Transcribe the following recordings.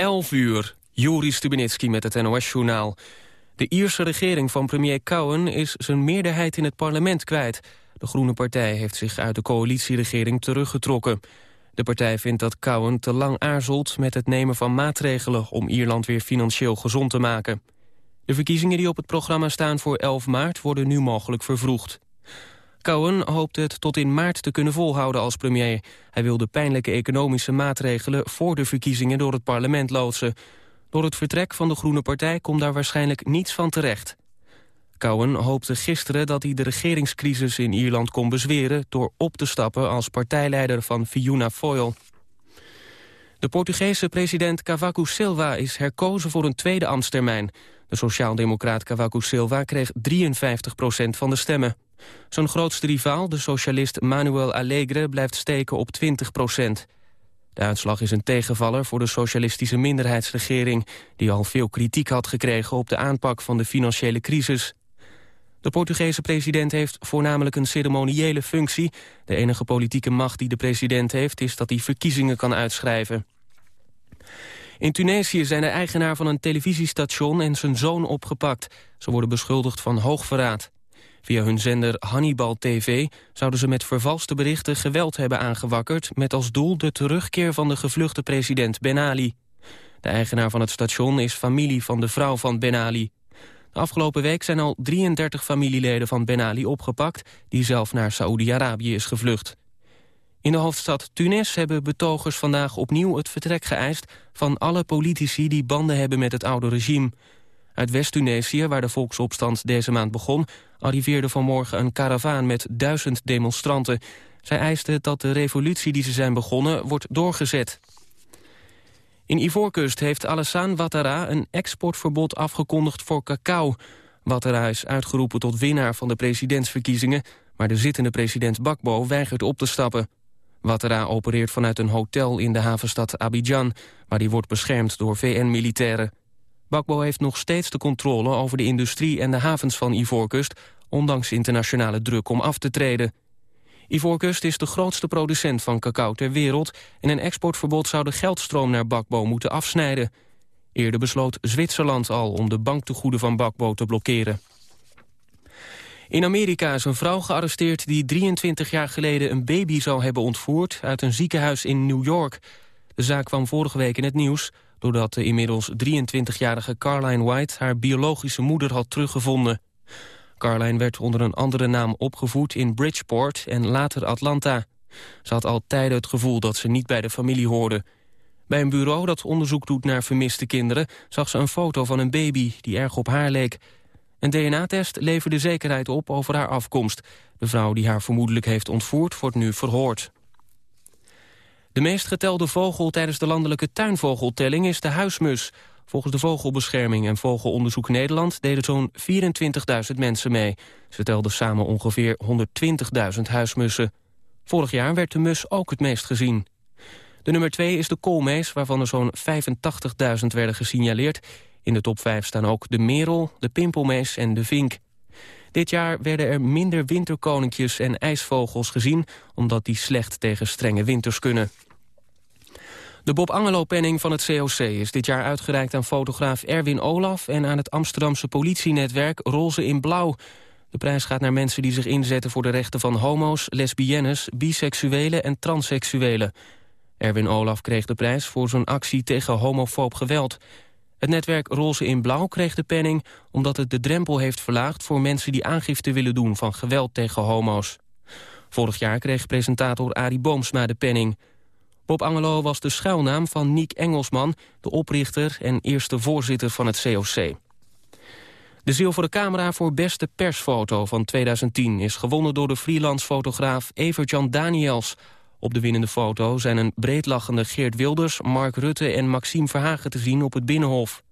11 uur. Juri Stubenitski met het NOS-journaal. De Ierse regering van premier Cowen is zijn meerderheid in het parlement kwijt. De Groene Partij heeft zich uit de coalitieregering teruggetrokken. De partij vindt dat Cowen te lang aarzelt met het nemen van maatregelen... om Ierland weer financieel gezond te maken. De verkiezingen die op het programma staan voor 11 maart worden nu mogelijk vervroegd. Cowen hoopt het tot in maart te kunnen volhouden als premier. Hij wil de pijnlijke economische maatregelen voor de verkiezingen door het parlement loodsen. Door het vertrek van de Groene Partij komt daar waarschijnlijk niets van terecht. Cowen hoopte gisteren dat hij de regeringscrisis in Ierland kon bezweren... door op te stappen als partijleider van Fiona Foyle. De Portugese president Cavaco Silva is herkozen voor een tweede ambtstermijn. De sociaaldemocraat Cavaco Silva kreeg 53% van de stemmen. Zijn grootste rivaal, de socialist Manuel Alegre, blijft steken op 20 procent. De uitslag is een tegenvaller voor de socialistische minderheidsregering... die al veel kritiek had gekregen op de aanpak van de financiële crisis. De Portugese president heeft voornamelijk een ceremoniële functie. De enige politieke macht die de president heeft... is dat hij verkiezingen kan uitschrijven. In Tunesië zijn de eigenaar van een televisiestation en zijn zoon opgepakt. Ze worden beschuldigd van hoogverraad. Via hun zender Hannibal TV zouden ze met vervalste berichten geweld hebben aangewakkerd... met als doel de terugkeer van de gevluchte president Ben Ali. De eigenaar van het station is familie van de vrouw van Ben Ali. De afgelopen week zijn al 33 familieleden van Ben Ali opgepakt... die zelf naar Saoedi-Arabië is gevlucht. In de hoofdstad Tunis hebben betogers vandaag opnieuw het vertrek geëist... van alle politici die banden hebben met het oude regime. Uit West-Tunesië, waar de volksopstand deze maand begon... arriveerde vanmorgen een karavaan met duizend demonstranten. Zij eisten dat de revolutie die ze zijn begonnen wordt doorgezet. In Ivoorkust heeft Alassane Ouattara een exportverbod afgekondigd voor cacao. Ouattara is uitgeroepen tot winnaar van de presidentsverkiezingen... maar de zittende president Bakbo weigert op te stappen. Ouattara opereert vanuit een hotel in de havenstad Abidjan... maar die wordt beschermd door VN-militairen. Bakbo heeft nog steeds de controle over de industrie en de havens van Ivoorkust... ondanks internationale druk om af te treden. Ivoorkust is de grootste producent van cacao ter wereld... en een exportverbod zou de geldstroom naar Bakbo moeten afsnijden. Eerder besloot Zwitserland al om de banktegoeden van Bakbo te blokkeren. In Amerika is een vrouw gearresteerd die 23 jaar geleden een baby zou hebben ontvoerd uit een ziekenhuis in New York. De zaak kwam vorige week in het nieuws doordat de inmiddels 23-jarige Carline White haar biologische moeder had teruggevonden. Carline werd onder een andere naam opgevoed in Bridgeport en later Atlanta. Ze had al tijden het gevoel dat ze niet bij de familie hoorde. Bij een bureau dat onderzoek doet naar vermiste kinderen... zag ze een foto van een baby die erg op haar leek. Een DNA-test leverde zekerheid op over haar afkomst. De vrouw die haar vermoedelijk heeft ontvoerd wordt nu verhoord. De meest getelde vogel tijdens de landelijke tuinvogeltelling is de huismus. Volgens de Vogelbescherming en Vogelonderzoek Nederland deden zo'n 24.000 mensen mee. Ze telden samen ongeveer 120.000 huismussen. Vorig jaar werd de mus ook het meest gezien. De nummer 2 is de koolmees, waarvan er zo'n 85.000 werden gesignaleerd. In de top 5 staan ook de merel, de pimpelmees en de vink. Dit jaar werden er minder winterkoninkjes en ijsvogels gezien... omdat die slecht tegen strenge winters kunnen. De Bob Angelo-penning van het COC is dit jaar uitgereikt aan fotograaf Erwin Olaf... en aan het Amsterdamse politienetwerk Roze in Blauw. De prijs gaat naar mensen die zich inzetten voor de rechten van homo's, lesbiennes... biseksuelen en transseksuelen. Erwin Olaf kreeg de prijs voor zijn actie tegen homofoob geweld. Het netwerk Roze in Blauw kreeg de penning omdat het de drempel heeft verlaagd... voor mensen die aangifte willen doen van geweld tegen homo's. Vorig jaar kreeg presentator Arie Boomsma de penning. Bob Angelo was de schuilnaam van Niek Engelsman... de oprichter en eerste voorzitter van het COC. De zilveren camera voor beste persfoto van 2010... is gewonnen door de freelance fotograaf Evert-Jan Daniels... Op de winnende foto zijn een breedlachende Geert Wilders, Mark Rutte en Maxime Verhagen te zien op het Binnenhof.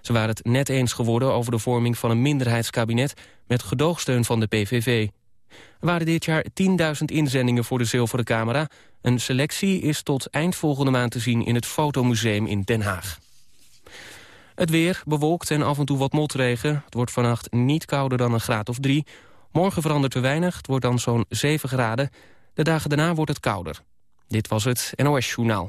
Ze waren het net eens geworden over de vorming van een minderheidskabinet met gedoogsteun van de PVV. Er waren dit jaar 10.000 inzendingen voor de zilveren camera. Een selectie is tot eind volgende maand te zien in het Fotomuseum in Den Haag. Het weer bewolkt en af en toe wat motregen. Het wordt vannacht niet kouder dan een graad of drie. Morgen verandert er weinig, het wordt dan zo'n 7 graden. De dagen daarna wordt het kouder. Dit was het NOS Journaal.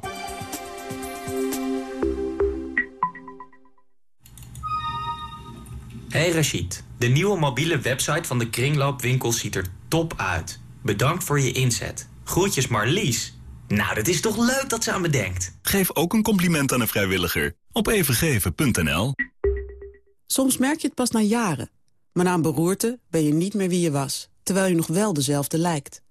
Hey Rachid, de nieuwe mobiele website van de kringloopwinkel ziet er top uit. Bedankt voor je inzet. Groetjes Marlies. Nou, dat is toch leuk dat ze aan me denkt. Geef ook een compliment aan een vrijwilliger op evengeven.nl. Soms merk je het pas na jaren. Maar na een beroerte ben je niet meer wie je was, terwijl je nog wel dezelfde lijkt.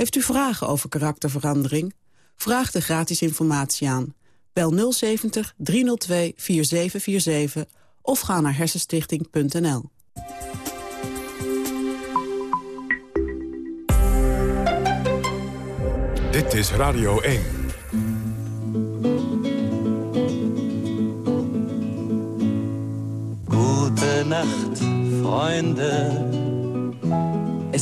Heeft u vragen over karakterverandering? Vraag de gratis informatie aan. Bel 070 302 4747 of ga naar hersenstichting.nl. Dit is Radio 1. Gute Nacht, Freunde. Es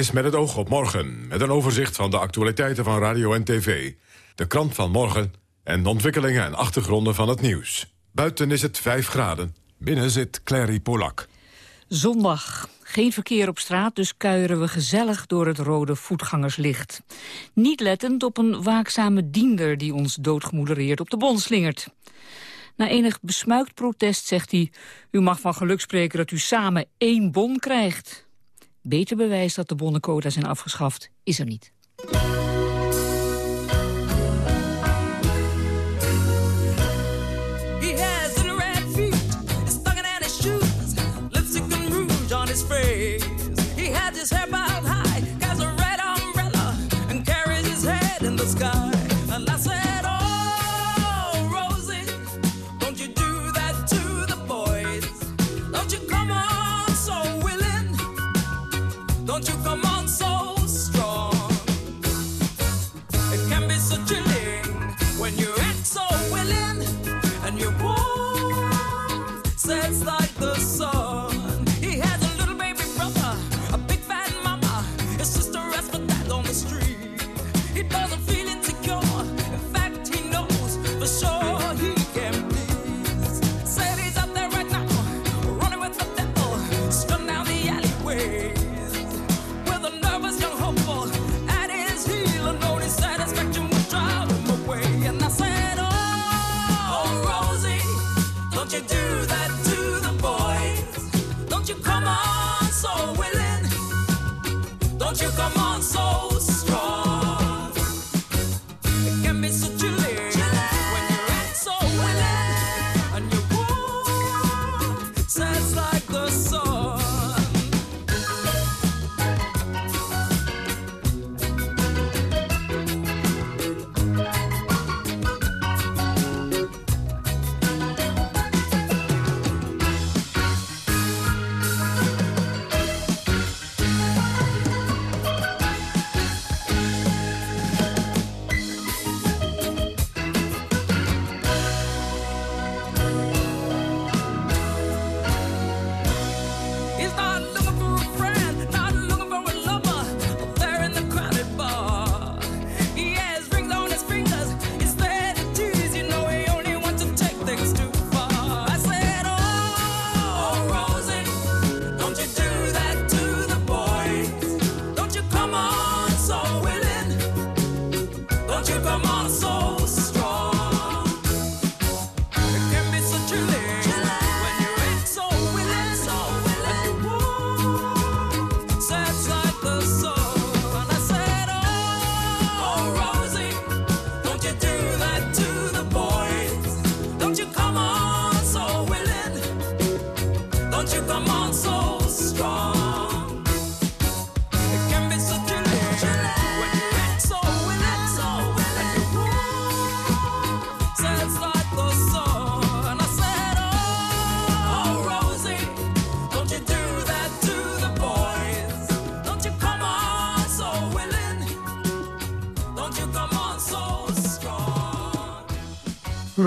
Is met het oog op morgen, met een overzicht van de actualiteiten van radio en tv. De krant van morgen en de ontwikkelingen en achtergronden van het nieuws. Buiten is het 5 graden, binnen zit Clary Polak. Zondag. Geen verkeer op straat, dus kuieren we gezellig door het rode voetgangerslicht. Niet lettend op een waakzame diender die ons doodgemoedereerd op de bon slingert. Na enig besmuikt protest zegt hij... u mag van geluk spreken dat u samen één bon krijgt. Beter bewijs dat de bonnenquota zijn afgeschaft is er niet. your boy.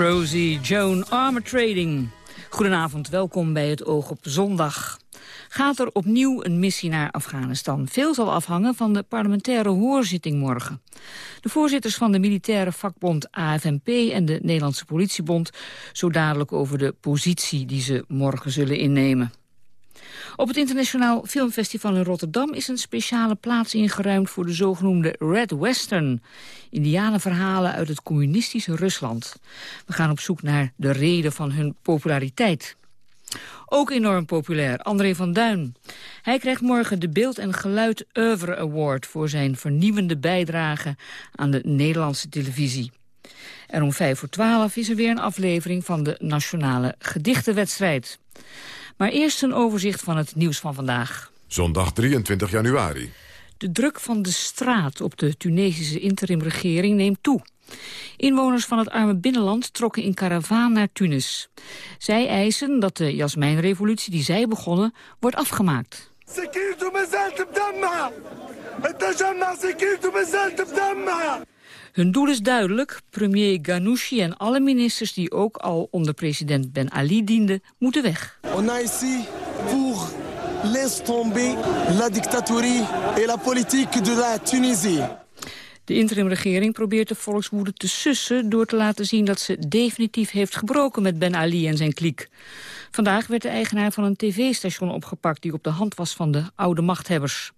Rosie Joan Armour Trading. Goedenavond, welkom bij het Oog op Zondag. Gaat er opnieuw een missie naar Afghanistan? Veel zal afhangen van de parlementaire hoorzitting morgen. De voorzitters van de militaire vakbond AFNP en de Nederlandse politiebond... zo dadelijk over de positie die ze morgen zullen innemen. Op het Internationaal Filmfestival in Rotterdam is een speciale plaats ingeruimd voor de zogenoemde Red Western. verhalen uit het communistische Rusland. We gaan op zoek naar de reden van hun populariteit. Ook enorm populair, André van Duin. Hij krijgt morgen de Beeld en Geluid Oeuvre Award... voor zijn vernieuwende bijdrage aan de Nederlandse televisie. En om vijf voor twaalf is er weer een aflevering van de Nationale Gedichtenwedstrijd. Maar eerst een overzicht van het nieuws van vandaag. Zondag 23 januari. De druk van de straat op de Tunesische interimregering neemt toe. Inwoners van het arme binnenland trokken in karavaan naar Tunis. Zij eisen dat de Jasmijnrevolutie die zij begonnen wordt afgemaakt. Hun doel is duidelijk. Premier Ghanouchi en alle ministers die ook al onder president Ben Ali dienden, moeten weg. On a ici pour laisser tomber la dictature et la politique de la Tunisie. De interimregering probeert de volkswoede te sussen... door te laten zien dat ze definitief heeft gebroken met Ben Ali en zijn kliek. Vandaag werd de eigenaar van een tv-station opgepakt... die op de hand was van de oude machthebbers.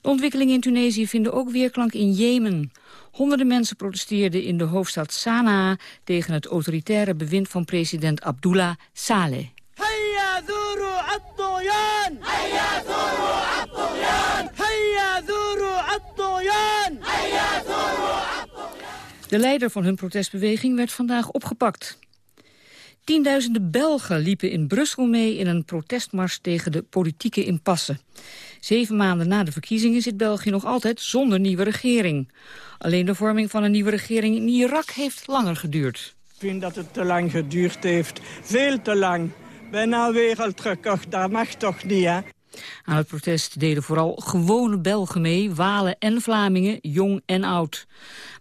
De ontwikkelingen in Tunesië vinden ook weerklank in Jemen. Honderden mensen protesteerden in de hoofdstad Sanaa... tegen het autoritaire bewind van president Abdullah Saleh. De leider van hun protestbeweging werd vandaag opgepakt. Tienduizenden Belgen liepen in Brussel mee in een protestmars tegen de politieke impasse. Zeven maanden na de verkiezingen zit België nog altijd zonder nieuwe regering. Alleen de vorming van een nieuwe regering in Irak heeft langer geduurd. Ik vind dat het te lang geduurd heeft. Veel te lang. Bijna wereldrecord, dat mag toch niet, hè? Aan het protest deden vooral gewone Belgen mee, Walen en Vlamingen, jong en oud.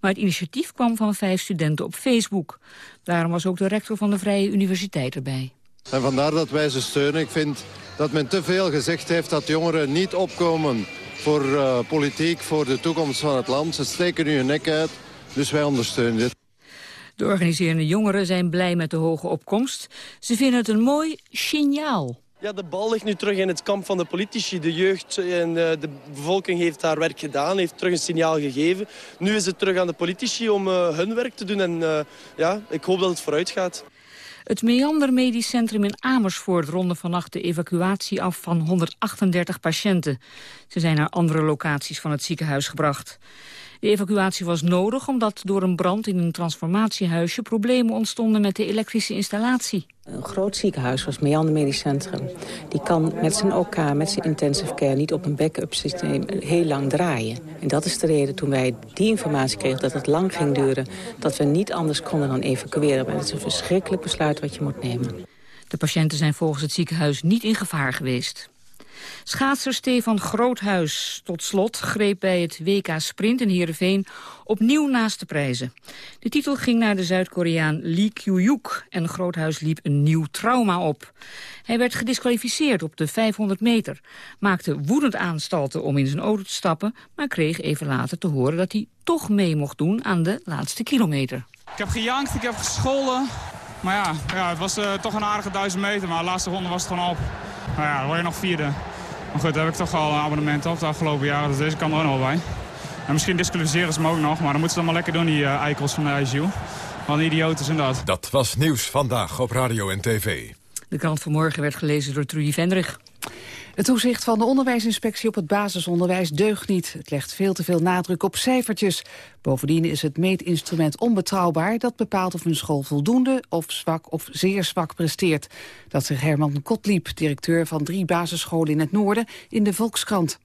Maar het initiatief kwam van vijf studenten op Facebook. Daarom was ook de rector van de Vrije Universiteit erbij. En vandaar dat wij ze steunen. Ik vind dat men te veel gezegd heeft dat jongeren niet opkomen voor uh, politiek, voor de toekomst van het land. Ze steken nu hun nek uit, dus wij ondersteunen dit. De organiserende jongeren zijn blij met de hoge opkomst. Ze vinden het een mooi signaal. Ja, de bal ligt nu terug in het kamp van de politici. De jeugd en eh, de bevolking heeft haar werk gedaan, heeft terug een signaal gegeven. Nu is het terug aan de politici om uh, hun werk te doen en uh, ja, ik hoop dat het vooruit gaat. Het Meander Medisch Centrum in Amersfoort ronde vannacht de evacuatie af van 138 patiënten. Ze zijn naar andere locaties van het ziekenhuis gebracht. De evacuatie was nodig omdat door een brand in een transformatiehuisje problemen ontstonden met de elektrische installatie. Een groot ziekenhuis zoals Meander Medisch Centrum... die kan met zijn OK, met zijn intensive care... niet op een backup systeem heel lang draaien. En dat is de reden toen wij die informatie kregen dat het lang ging duren... dat we niet anders konden dan evacueren. Maar het is een verschrikkelijk besluit wat je moet nemen. De patiënten zijn volgens het ziekenhuis niet in gevaar geweest. Schaatser Stefan Groothuis tot slot greep bij het WK Sprint in Heerenveen opnieuw naast de prijzen. De titel ging naar de Zuid-Koreaan Lee Kyu-yuk en Groothuis liep een nieuw trauma op. Hij werd gedisqualificeerd op de 500 meter, maakte woedend aanstalten om in zijn auto te stappen, maar kreeg even later te horen dat hij toch mee mocht doen aan de laatste kilometer. Ik heb gejankt, ik heb gescholden. Maar ja, ja het was uh, toch een aardige duizend meter, maar de laatste ronde was het gewoon op. Nou ja, dan word je nog vierde. Maar goed, daar heb ik toch al een abonnement op de afgelopen jaren, dus deze kan er ook nog bij. En misschien disqualificeren ze me ook nog, maar dan moeten ze dan maar lekker doen, die uh, eikels van de ICU. Wat een idioten zijn dat. Dat was Nieuws Vandaag op Radio en TV. De krant vanmorgen werd gelezen door Trudy Vendrig. Het toezicht van de onderwijsinspectie op het basisonderwijs deugt niet. Het legt veel te veel nadruk op cijfertjes. Bovendien is het meetinstrument onbetrouwbaar... dat bepaalt of een school voldoende of zwak of zeer zwak presteert. Dat zegt Herman Kotliep, directeur van drie basisscholen in het noorden... in de Volkskrant.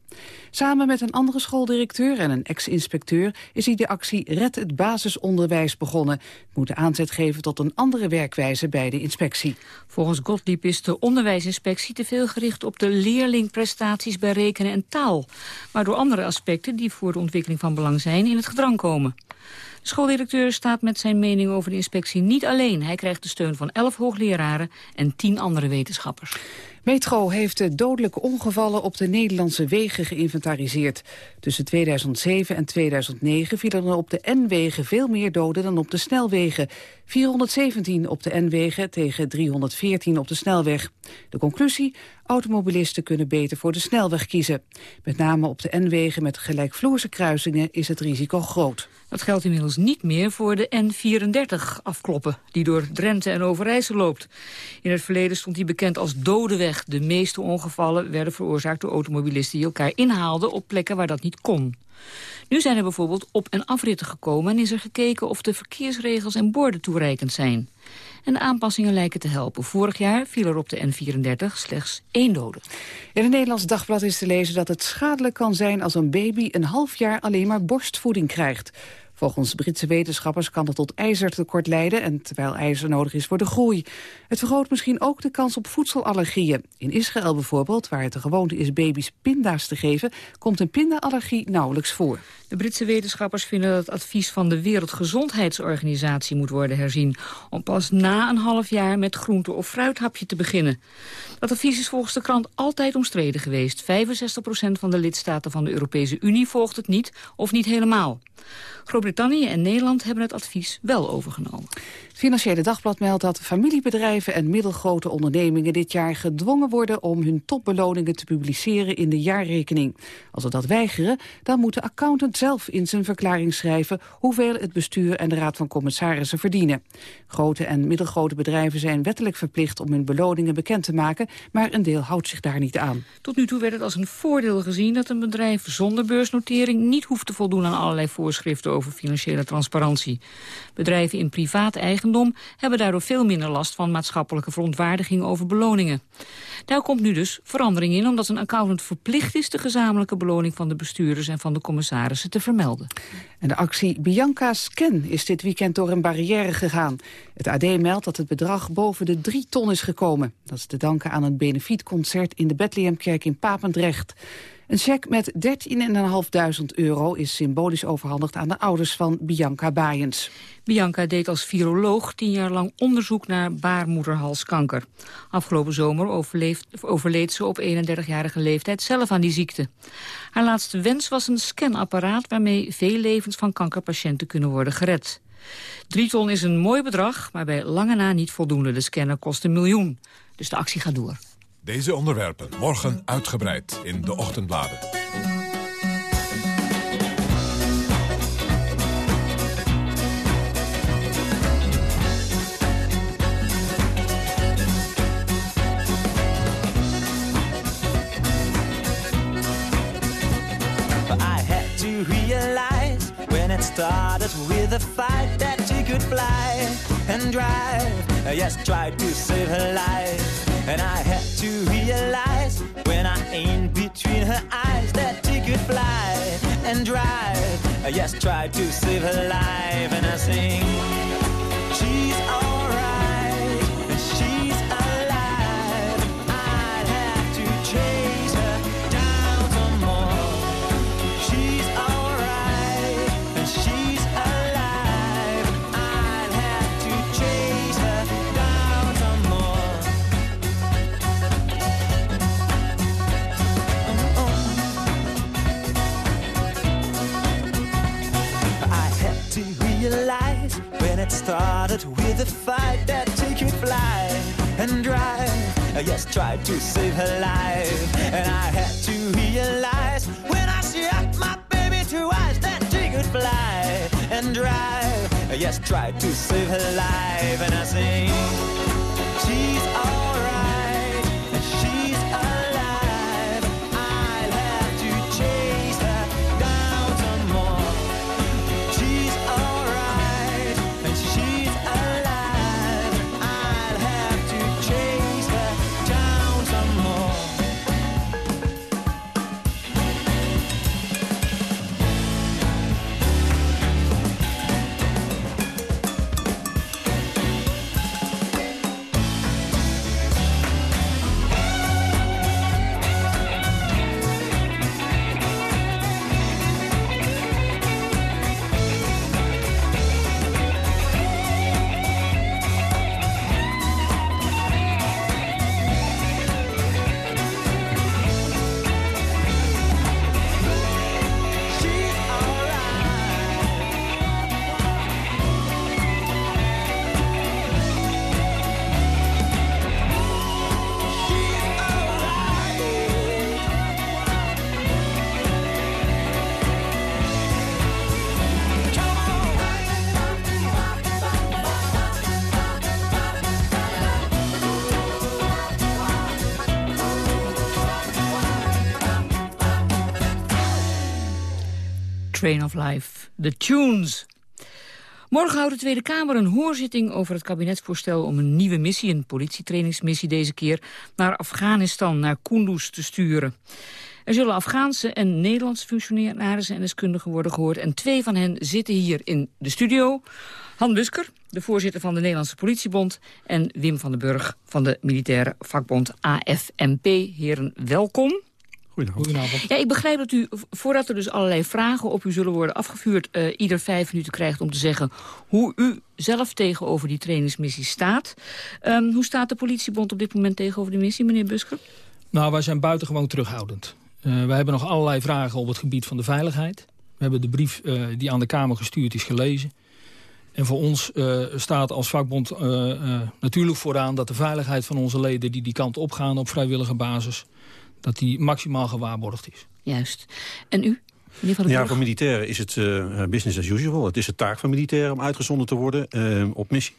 Samen met een andere schooldirecteur en een ex-inspecteur... is hij de actie Red het basisonderwijs begonnen. Moet de aanzet geven tot een andere werkwijze bij de inspectie. Volgens Gottlieb is de onderwijsinspectie te veel gericht op de leerlingprestaties bij rekenen en taal. Waardoor andere aspecten die voor de ontwikkeling van belang zijn in het gedrang komen. De schooldirecteur staat met zijn mening over de inspectie niet alleen. Hij krijgt de steun van elf hoogleraren en tien andere wetenschappers. Metro heeft de dodelijke ongevallen op de Nederlandse wegen geïnventariseerd. Tussen 2007 en 2009 vielen er op de N-wegen veel meer doden dan op de snelwegen. 417 op de N-wegen tegen 314 op de snelweg. De conclusie? Automobilisten kunnen beter voor de snelweg kiezen. Met name op de N-wegen met gelijkvloerse kruisingen is het risico groot. Dat geldt inmiddels niet meer voor de N34 afkloppen, die door Drenthe en Overijssel loopt. In het verleden stond die bekend als dode weg. De meeste ongevallen werden veroorzaakt door automobilisten die elkaar inhaalden op plekken waar dat niet kon. Nu zijn er bijvoorbeeld op- en afritten gekomen en is er gekeken of de verkeersregels en borden toereikend zijn. En de aanpassingen lijken te helpen. Vorig jaar viel er op de N34 slechts één dode. In het Nederlands Dagblad is te lezen dat het schadelijk kan zijn als een baby een half jaar alleen maar borstvoeding krijgt. Volgens Britse wetenschappers kan dat tot ijzertekort leiden... en terwijl ijzer nodig is voor de groei. Het vergroot misschien ook de kans op voedselallergieën. In Israël bijvoorbeeld, waar het de gewoonte is baby's pinda's te geven... komt een pindaallergie nauwelijks voor. De Britse wetenschappers vinden dat het advies van de Wereldgezondheidsorganisatie moet worden herzien... om pas na een half jaar met groente- of fruithapje te beginnen. Dat advies is volgens de krant altijd omstreden geweest. 65% van de lidstaten van de Europese Unie volgt het niet of niet helemaal. Groot-Brittannië en Nederland hebben het advies wel overgenomen. Financiële Dagblad meldt dat familiebedrijven en middelgrote ondernemingen dit jaar gedwongen worden om hun topbeloningen te publiceren in de jaarrekening. Als ze dat weigeren, dan moet de accountant zelf in zijn verklaring schrijven hoeveel het bestuur en de Raad van Commissarissen verdienen. Grote en middelgrote bedrijven zijn wettelijk verplicht om hun beloningen bekend te maken, maar een deel houdt zich daar niet aan. Tot nu toe werd het als een voordeel gezien dat een bedrijf zonder beursnotering niet hoeft te voldoen aan allerlei voorschriften over financiële transparantie. Bedrijven in privaat eigendom hebben daardoor veel minder last van maatschappelijke verontwaardiging over beloningen. Daar komt nu dus verandering in, omdat een accountant verplicht is de gezamenlijke beloning van de bestuurders en van de commissarissen te vermelden. En de actie Bianca Scan is dit weekend door een barrière gegaan. Het AD meldt dat het bedrag boven de drie ton is gekomen. Dat is te danken aan een benefietconcert in de Bethlehemkerk in Papendrecht. Een cheque met 13.500 euro is symbolisch overhandigd aan de ouders van Bianca Baaiens. Bianca deed als viroloog tien jaar lang onderzoek naar baarmoederhalskanker. Afgelopen zomer overleed ze op 31-jarige leeftijd zelf aan die ziekte. Haar laatste wens was een scanapparaat waarmee veel levens van kankerpatiënten kunnen worden gered. Drie ton is een mooi bedrag, maar bij lange na niet voldoende. De scanner kost een miljoen, dus de actie gaat door. Deze onderwerpen morgen uitgebreid in de ochtendbladen. When it started with a fight that she could fly and drive. Yes, tried to save her life. And I had to realize when I aimed between her eyes that she could fly and drive. I just tried to save her life. And I sing, Yes, tried to save her life. And I had to realize when I shot my baby two eyes that she could fly and drive. Yes, tried to save her life. And I sing, she's alright, Train of Life. The Tunes. Morgen houdt de Tweede Kamer een hoorzitting over het kabinetsvoorstel om een nieuwe missie, een politietrainingsmissie deze keer, naar Afghanistan, naar Kunduz te sturen. Er zullen Afghaanse en Nederlandse functionarissen en deskundigen worden gehoord. En twee van hen zitten hier in de studio. Han Busker, de voorzitter van de Nederlandse Politiebond... en Wim van den Burg van de militaire vakbond AFMP. Heren, welkom. Goedenavond. Ja, ik begrijp dat u, voordat er dus allerlei vragen op u zullen worden afgevuurd... Uh, ieder vijf minuten krijgt om te zeggen hoe u zelf tegenover die trainingsmissie staat. Um, hoe staat de politiebond op dit moment tegenover die missie, meneer Busker? Nou, wij zijn buitengewoon terughoudend. Uh, wij hebben nog allerlei vragen op het gebied van de veiligheid. We hebben de brief uh, die aan de Kamer gestuurd is gelezen. En voor ons uh, staat als vakbond natuurlijk vooraan... dat de veiligheid van onze leden die die kant opgaan op vrijwillige basis dat die maximaal gewaarborgd is. Juist. En u? Ja, voor militairen is het uh, business as usual. Het is de taak van militairen om uitgezonden te worden uh, op missie.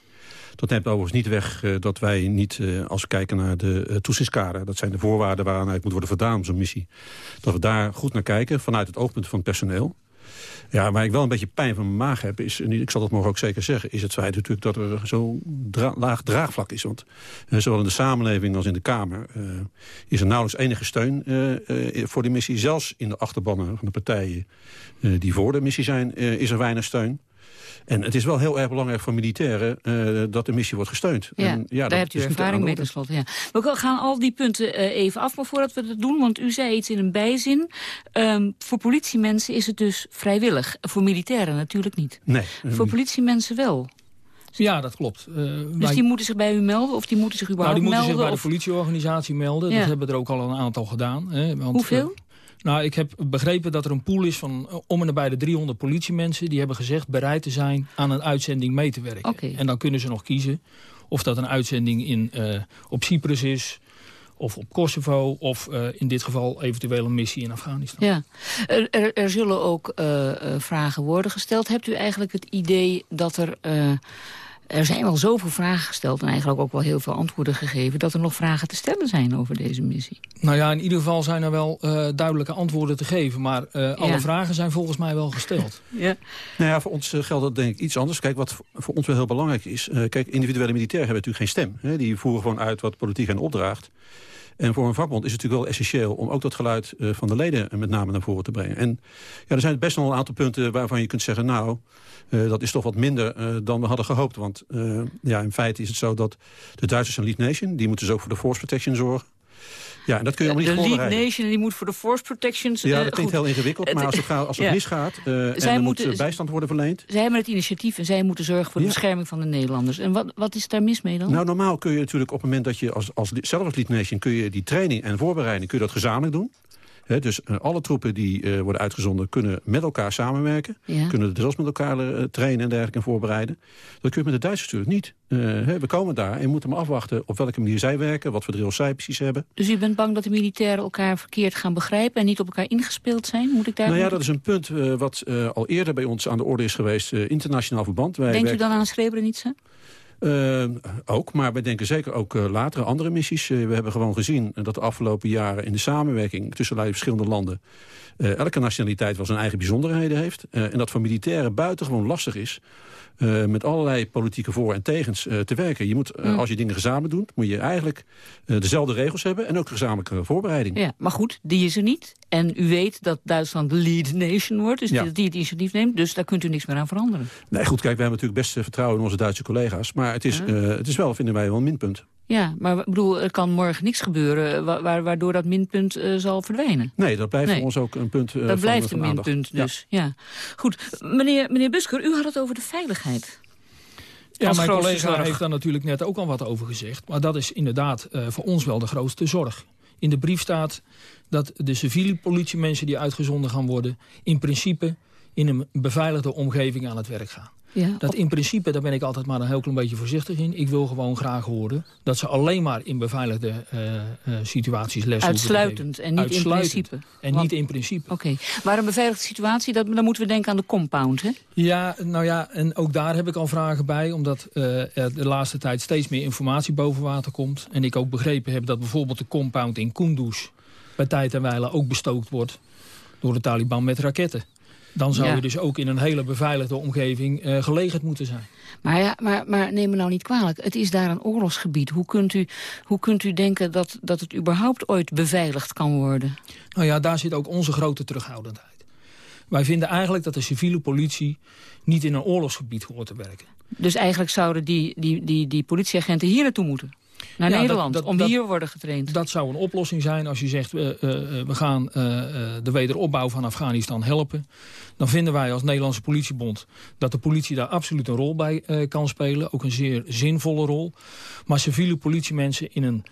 Dat neemt overigens niet weg uh, dat wij niet, als we kijken naar de toezichtskader... dat zijn de voorwaarden waaraan het moet worden verdaan om zo'n missie... dat we daar goed naar kijken vanuit het oogpunt van het personeel. Ja, waar ik wel een beetje pijn van mijn maag heb, is, en ik zal dat morgen ook zeker zeggen, is het feit natuurlijk dat er zo laag draagvlak is. Want uh, zowel in de samenleving als in de Kamer uh, is er nauwelijks enige steun uh, voor die missie. Zelfs in de achterbannen van de partijen die voor de missie zijn, is er weinig steun. En het is wel heel erg belangrijk voor militairen uh, dat de missie wordt gesteund. Ja, en, ja daar hebt u ervaring mee tenslotte. Ja. We gaan al die punten uh, even af, maar voordat we dat doen... want u zei iets in een bijzin. Um, voor politiemensen is het dus vrijwillig. Voor militairen natuurlijk niet. Nee. Voor politiemensen wel. Ja, dat klopt. Uh, dus wij... die moeten zich bij u melden? Of die moeten zich überhaupt melden? Nou, die moeten melden, zich bij of... de politieorganisatie melden. Ja. Dat hebben we er ook al een aantal gedaan. Hè, want, Hoeveel? Nou, ik heb begrepen dat er een pool is van eh, om en nabij de 300 politiemensen... die hebben gezegd bereid te zijn aan een uitzending mee te werken. Okay. En dan kunnen ze nog kiezen of dat een uitzending in, uh, op Cyprus is of op Kosovo, of uh, in dit geval eventueel een missie in Afghanistan. Ja, er, er zullen ook uh, vragen worden gesteld. Hebt u eigenlijk het idee dat er er zijn wel zoveel vragen gesteld en eigenlijk ook wel heel veel antwoorden gegeven... dat er nog vragen te stellen zijn over deze missie. Nou ja, in ieder geval zijn er wel uh, duidelijke antwoorden te geven. Maar uh, alle ja. vragen zijn volgens mij wel gesteld. ja. Nou ja, voor ons uh, geldt dat denk ik iets anders. Kijk, wat voor ons wel heel belangrijk is... kijk, individuele militairen hebben natuurlijk geen stem. Hè? Die voeren gewoon uit wat politiek hen opdraagt. En voor een vakbond is het natuurlijk wel essentieel... om ook dat geluid uh, van de leden met name naar voren te brengen. En ja, er zijn best nog een aantal punten waarvan je kunt zeggen... nou, uh, dat is toch wat minder uh, dan we hadden gehoopt. Want ja, in feite is het zo dat de Duitsers een lead nation... die moeten dus ook voor de force protection zorgen. Ja, en dat kun je allemaal niet De lead nation die moet voor de force protections... Ja, dat klinkt heel ingewikkeld, maar als het, gaat, als het ja. misgaat... Uh, en er moeten, moet bijstand worden verleend... Zij hebben het initiatief en zij moeten zorgen voor de bescherming van de Nederlanders. En wat, wat is daar mis mee dan? Nou, normaal kun je natuurlijk op het moment dat je als, als, zelf als lead nation... kun je die training en voorbereiding kun je dat gezamenlijk doen. He, dus uh, alle troepen die uh, worden uitgezonden kunnen met elkaar samenwerken. Ja. Kunnen zelfs met elkaar uh, trainen en dergelijke en voorbereiden. Dat kun je met de Duitsers natuurlijk niet. He, we komen daar en moeten maar afwachten op welke manier zij werken. Wat voor drills zij precies hebben. Dus u bent bang dat de militairen elkaar verkeerd gaan begrijpen... en niet op elkaar ingespeeld zijn? Moet ik daar nou ja, dat is een punt wat al eerder bij ons aan de orde is geweest. internationaal verband. Wij Denkt u dan aan Srebrenica? Uh, ook, maar we denken zeker ook uh, latere andere missies. Uh, we hebben gewoon gezien dat de afgelopen jaren in de samenwerking tussen verschillende landen... elke nationaliteit wel zijn eigen bijzonderheden heeft. en dat voor militairen buitengewoon lastig is... Uh, met allerlei politieke voor- en tegens uh, te werken. Je moet, uh, mm. als je dingen gezamenlijk doet, moet je eigenlijk dezelfde regels hebben... en ook gezamenlijke voorbereiding. Ja, maar goed, die is er niet. En u weet dat Duitsland de lead nation wordt, dus ja. die het initiatief neemt. Dus daar kunt u niks meer aan veranderen. Nee, goed, kijk, wij hebben natuurlijk best vertrouwen in onze Duitse collega's. Maar het is, ja. het is wel, vinden wij, wel een minpunt. Ja, maar ik bedoel, er kan morgen niks gebeuren wa waardoor dat minpunt uh, zal verdwijnen. Nee, dat blijft nee. voor ons ook een punt uh, Dat blijft van een minpunt dus, ja. ja. Goed, meneer, meneer Busker, u had het over de veiligheid. Ja, Als mijn collega zorg. heeft daar natuurlijk net ook al wat over gezegd. Maar dat is inderdaad uh, voor ons wel de grootste zorg. In de brief staat dat de civiele politiemensen die uitgezonden gaan worden... in principe in een beveiligde omgeving aan het werk gaan. Ja, dat in principe, daar ben ik altijd maar een heel klein beetje voorzichtig in. Ik wil gewoon graag horen dat ze alleen maar in beveiligde uh, uh, situaties les Uitsluitend en niet Uitsluitend in principe. En Want, niet in principe. Oké, okay. maar een beveiligde situatie, dat, dan moeten we denken aan de compound, hè? Ja, nou ja, en ook daar heb ik al vragen bij. Omdat uh, er de laatste tijd steeds meer informatie boven water komt. En ik ook begrepen heb dat bijvoorbeeld de compound in Kunduz... bij tijd en wijle ook bestookt wordt door de Taliban met raketten. Dan zou Ja. je dus ook in een hele beveiligde omgeving eh gelegerd moeten zijn. Maar, ja, maar, maar neem me nou niet kwalijk. Het is daar een oorlogsgebied. Hoe kunt u, hoe kunt u denken dat, dat het überhaupt ooit beveiligd kan worden? Nou ja, daar zit ook onze grote terughoudendheid. Wij vinden eigenlijk dat de civiele politie niet in een oorlogsgebied hoort te werken. Dus eigenlijk zouden die, die, die, die politieagenten hier naartoe moeten. Naar Ja, Nederland, dat- om dat- hier worden getraind. Dat zou een oplossing zijn als je zegt... eh, eh, eh, we gaan eh, de wederopbouw van Afghanistan helpen. Dan vinden wij als Nederlandse politiebond... dat de politie daar absoluut een rol bij kan spelen. Ook een zeer zinvolle rol. Maar civiele politiemensen in een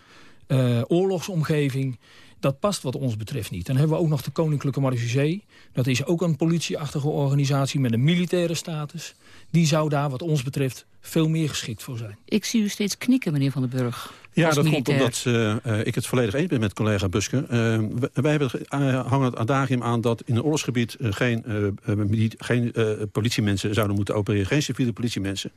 eh, oorlogsomgeving... dat past wat ons betreft niet. Dan hebben we ook nog de Koninklijke Marechaussee. Dat is ook een politieachtige organisatie met een militaire status. Die zou daar wat ons betreft veel meer geschikt voor zijn. Ik zie u steeds knikken, meneer Van den Burg. Ja, dat militair. komt omdat eh, eh, ik het volledig eens ben met collega Buske. Eh, wij, hebben eh, hangen het adagium aan dat in een oorlogsgebied geen, geen politiemensen zouden moeten opereren. Geen civiele politiemensen.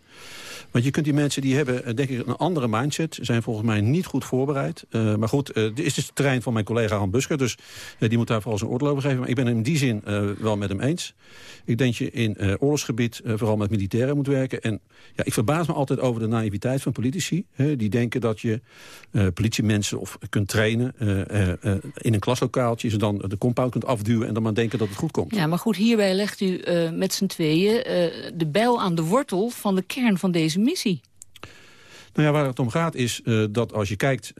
Want je kunt die mensen, die hebben denk ik een andere mindset. Zijn volgens mij niet goed voorbereid. Maar goed, dit is dus het terrein van mijn collega Han Busker. Dus die moet daar vooral zijn oordeel over geven. Maar ik ben in die zin wel met hem eens. Ik denk je in oorlogsgebied vooral met militairen moet werken. En ja, ik verbaas me altijd over de naïviteit van politici. Hè, die denken dat je eh, politiemensen of kunt trainen eh, eh, in een klaslokaaltje. Ze dan de compound kunt afduwen en dan maar denken dat het goed komt. Ja, maar goed, hierbij legt u met z'n tweeën de bijl aan de wortel van de kern van deze missie. Nou ja, waar het om gaat is dat als je kijkt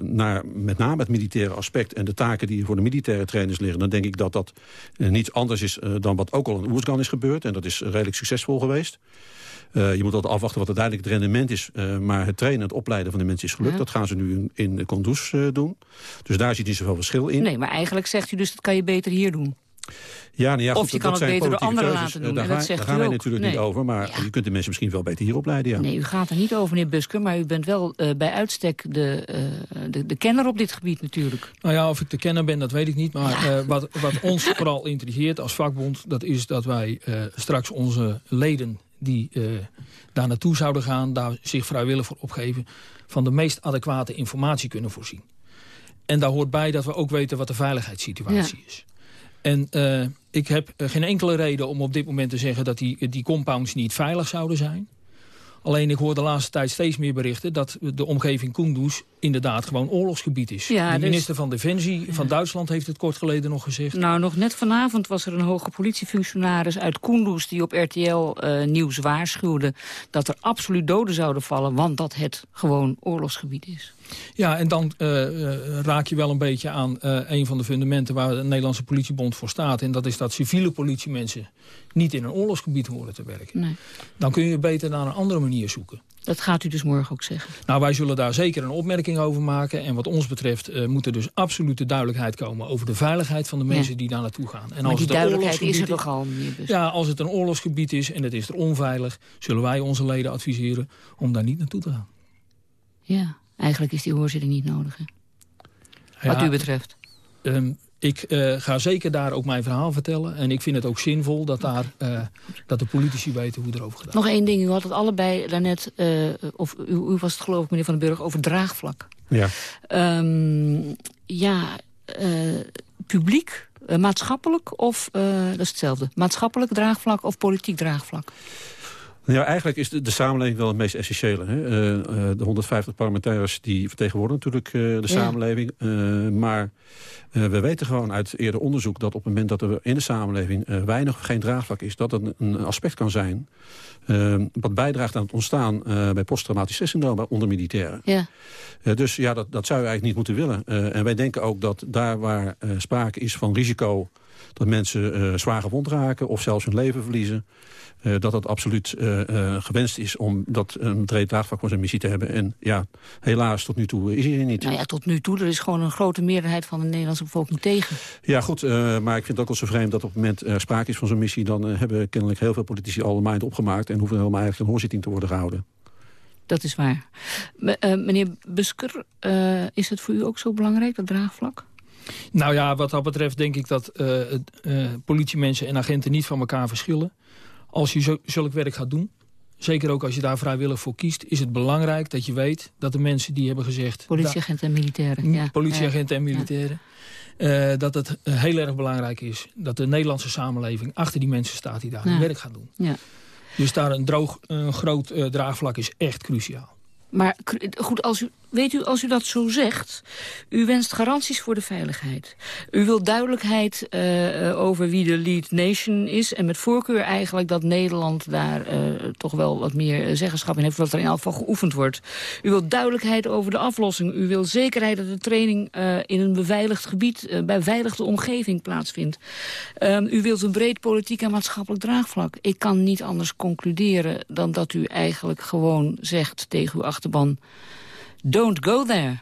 naar met name het militaire aspect... en de taken die voor de militaire trainers liggen... dan denk ik dat dat niets anders is dan wat ook al in Oersgan is gebeurd. En dat is redelijk succesvol geweest. Eh, je moet altijd afwachten wat uiteindelijk het rendement is. eh, maar het trainen, het opleiden van de mensen is gelukt. Ja. Dat gaan ze nu in, in eh, doen. Dus daar zit niet zoveel verschil in. Nee, maar eigenlijk zegt u dus dat kan je beter hier doen. Ja, nou ja, Of goed, je dat kan het zijn beter door anderen keuzes. laten doen, en Daar, dat gaan- zegt daar u gaan wij natuurlijk niet over. Maar je kunt de mensen misschien wel beter hier opleiden. Ja. Nee, u gaat er niet over, meneer Busker, maar u bent wel eh, bij uitstek de, eh, de, de kenner op dit gebied natuurlijk. Nou ja, of ik de kenner ben, dat weet ik niet. Maar eh, wat, wat ons vooral intrigeert als vakbond... dat is dat wij eh, straks onze leden die eh, daar naartoe zouden gaan... daar zich vrijwillig voor opgeven... van de meest adequate informatie kunnen voorzien. En daar hoort bij dat we ook weten wat de veiligheidssituatie Ja. is. En eh, ik heb eh, geen enkele reden om op dit moment te zeggen... dat die, die compounds niet veilig zouden zijn. Alleen ik hoor de laatste tijd steeds meer berichten... dat de omgeving Kunduz inderdaad gewoon oorlogsgebied is. Ja, de dus- minister van Defensie van Duitsland heeft het kort geleden nog gezegd. Nou, nog net vanavond was er een hoge politiefunctionaris uit Kunduz... die op RTL eh, Nieuws waarschuwde dat er absoluut doden zouden vallen... want dat het gewoon oorlogsgebied is. Ja, en dan eh, eh, raak je wel een beetje aan eh, een van de fundamenten... waar de Nederlandse politiebond voor staat. En dat is dat civiele politiemensen niet in een oorlogsgebied horen te werken. Nee. Dan kun je beter naar een andere manier zoeken. Dat gaat u dus morgen ook zeggen. Nou, wij zullen daar zeker een opmerking over maken. En wat ons betreft moet er dus absolute duidelijkheid komen... over de veiligheid van de mensen Ja. die daar naartoe gaan. En maar die het duidelijkheid is er toch al, meneer? Ja, als het een oorlogsgebied is en het is er onveilig... zullen wij onze leden adviseren om daar niet naartoe te gaan. Ja, eigenlijk is die hoorzitting niet nodig, hè? Wat Ja, u betreft. ehm, ik eh, ga zeker daar ook mijn verhaal vertellen. En ik vind het ook zinvol dat, daar, eh, dat de politici weten hoe erover gedaan Nog één ding, u had het allebei daarnet... eh of u, u was het geloof ik, meneer Van den Burg, over draagvlak. Ja. Ehm, ja, eh, publiek, maatschappelijk of... eh, dat is hetzelfde. Maatschappelijk draagvlak of politiek draagvlak? Nou Ja, eigenlijk is de, de samenleving wel het meest essentiële. Hè? Eh, eh, de 150 parlementariërs die vertegenwoordigen natuurlijk eh, de Ja. samenleving. Maar we weten gewoon uit eerder onderzoek dat op het moment dat er in de samenleving weinig of geen draagvlak is, dat dat een, een aspect kan zijn wat bijdraagt aan het ontstaan bij posttraumatisch stresssyndroom bij onder militairen. Ja. Dus ja, dat, dat zou je eigenlijk niet moeten willen. En wij denken ook dat daar waar sprake is van risico... dat mensen eh, zwaar gewond raken of zelfs hun leven verliezen... eh, dat het absoluut eh, gewenst is om dat een breed draagvlak voor zijn missie te hebben. En ja, helaas tot nu toe is hij er niet. Nou ja, tot nu toe, er is gewoon een grote meerderheid van de Nederlandse bevolking tegen. Ja, goed, maar ik vind het ook wel zo vreemd dat op het moment sprake is van zo'n missie... dan hebben kennelijk heel veel politici al een mind opgemaakt... en hoeven helemaal eigenlijk geen hoorzitting te worden gehouden. Dat is waar. M- meneer Busker, is het voor u ook zo belangrijk, dat draagvlak? Nou ja, wat dat betreft denk ik dat eh, eh, politiemensen en agenten niet van elkaar verschillen. Als je zulk werk gaat doen, zeker ook als je daar vrijwillig voor kiest... is het belangrijk dat je weet dat de mensen die hebben gezegd... Politieagenten en militairen. Ja. Politieagenten en militairen. Uh, dat het heel erg belangrijk is dat de Nederlandse samenleving achter die mensen staat die daar hun werk gaan doen. Ja. Dus daar een, droog, een groot uh, draagvlak is echt cruciaal. Maar goed, als u, weet u, als u dat zo zegt... u wenst garanties voor de veiligheid. U wilt duidelijkheid uh, over wie de lead nation is... en met voorkeur eigenlijk dat Nederland daar uh, toch wel wat meer zeggenschap in heeft... wat er in elk geval geoefend wordt. U wilt duidelijkheid over de aflossing. U wilt zekerheid dat de training in een beveiligd gebied... bij beveiligde omgeving plaatsvindt. Um, u wilt een breed politiek en maatschappelijk draagvlak. Ik kan niet anders concluderen dan dat u eigenlijk gewoon zegt tegen uw achterban... Don't go there.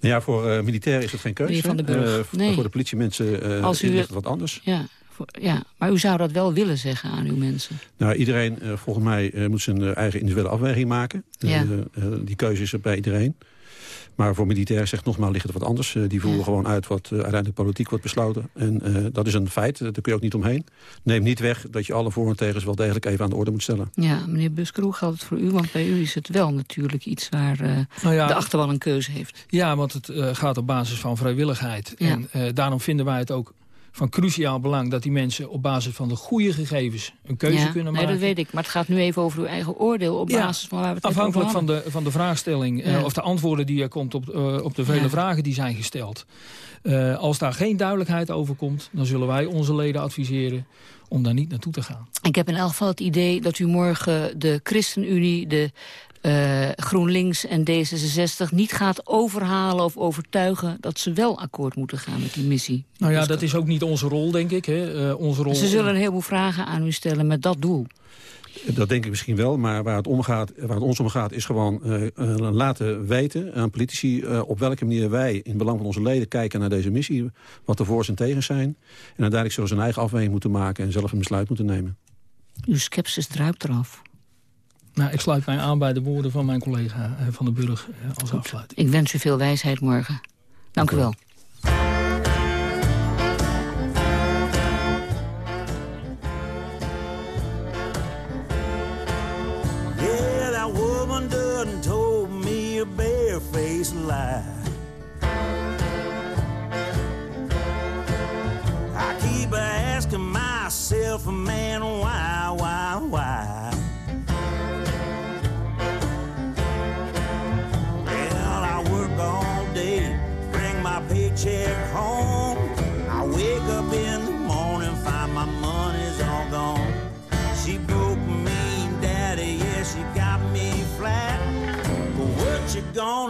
Nou ja, voor uh, militairen is het geen keuze. Van de. Uh, nee. Voor de politiemensen uh, Als u, ligt het wat anders. Ja, ja, maar u zou dat wel willen zeggen aan uw mensen? Nou, iedereen volgens mij moet zijn eigen individuele afweging maken. Ja. die keuze is er bij iedereen. Maar voor militairen zegt nogmaals ligt het wat anders. die voeren ja. gewoon uit wat uh, uiteindelijk politiek wordt besloten. En uh, dat is een feit, daar kun je ook niet omheen. Neem niet weg dat je alle voor- en tegens wel degelijk even aan de orde moet stellen. Ja, meneer Buskroe geldt het voor u, want bij u is het wel natuurlijk iets waar uh, nou ja, de achterban een keuze heeft. Ja, want het gaat op basis van vrijwilligheid. Ja. En daarom vinden wij het ook van cruciaal belang dat die mensen op basis van de goede gegevens een keuze ja, kunnen nee, maken. dat weet ik. Maar het gaat nu even over uw eigen oordeel op Ja, basis van waar we het Afhankelijk van de, van de vraagstelling eh, of de antwoorden die er komt op, eh, op de vele vragen die zijn gesteld. Eh, als daar geen duidelijkheid over komt, dan zullen wij onze leden adviseren om daar niet naartoe te gaan. Ik heb in elk geval het idee dat u morgen de ChristenUnie, de eh, GroenLinks en D66 niet gaat overhalen of overtuigen dat ze wel akkoord moeten gaan met die missie. Nou ja, dat is ook niet onze rol, denk ik. Hè. Eh, onze rol, Ze zullen een heleboel vragen aan u stellen met dat doel. Dat denk ik misschien wel, maar waar het, om gaat, waar het ons om gaat... is gewoon uh, uh, laten weten aan politici uh, op welke manier wij... in het belang van onze leden kijken naar deze missie. Wat de voor's en tegens zijn. En uiteindelijk zullen ze een eigen afweging moeten maken... en zelf een besluit moeten nemen. Uw sceptisch druipt eraf. Nou, ik sluit mij aan bij de woorden van mijn collega eh, Van den Burg eh, als afsluiting. Ik wens u veel wijsheid morgen. Dank u wel.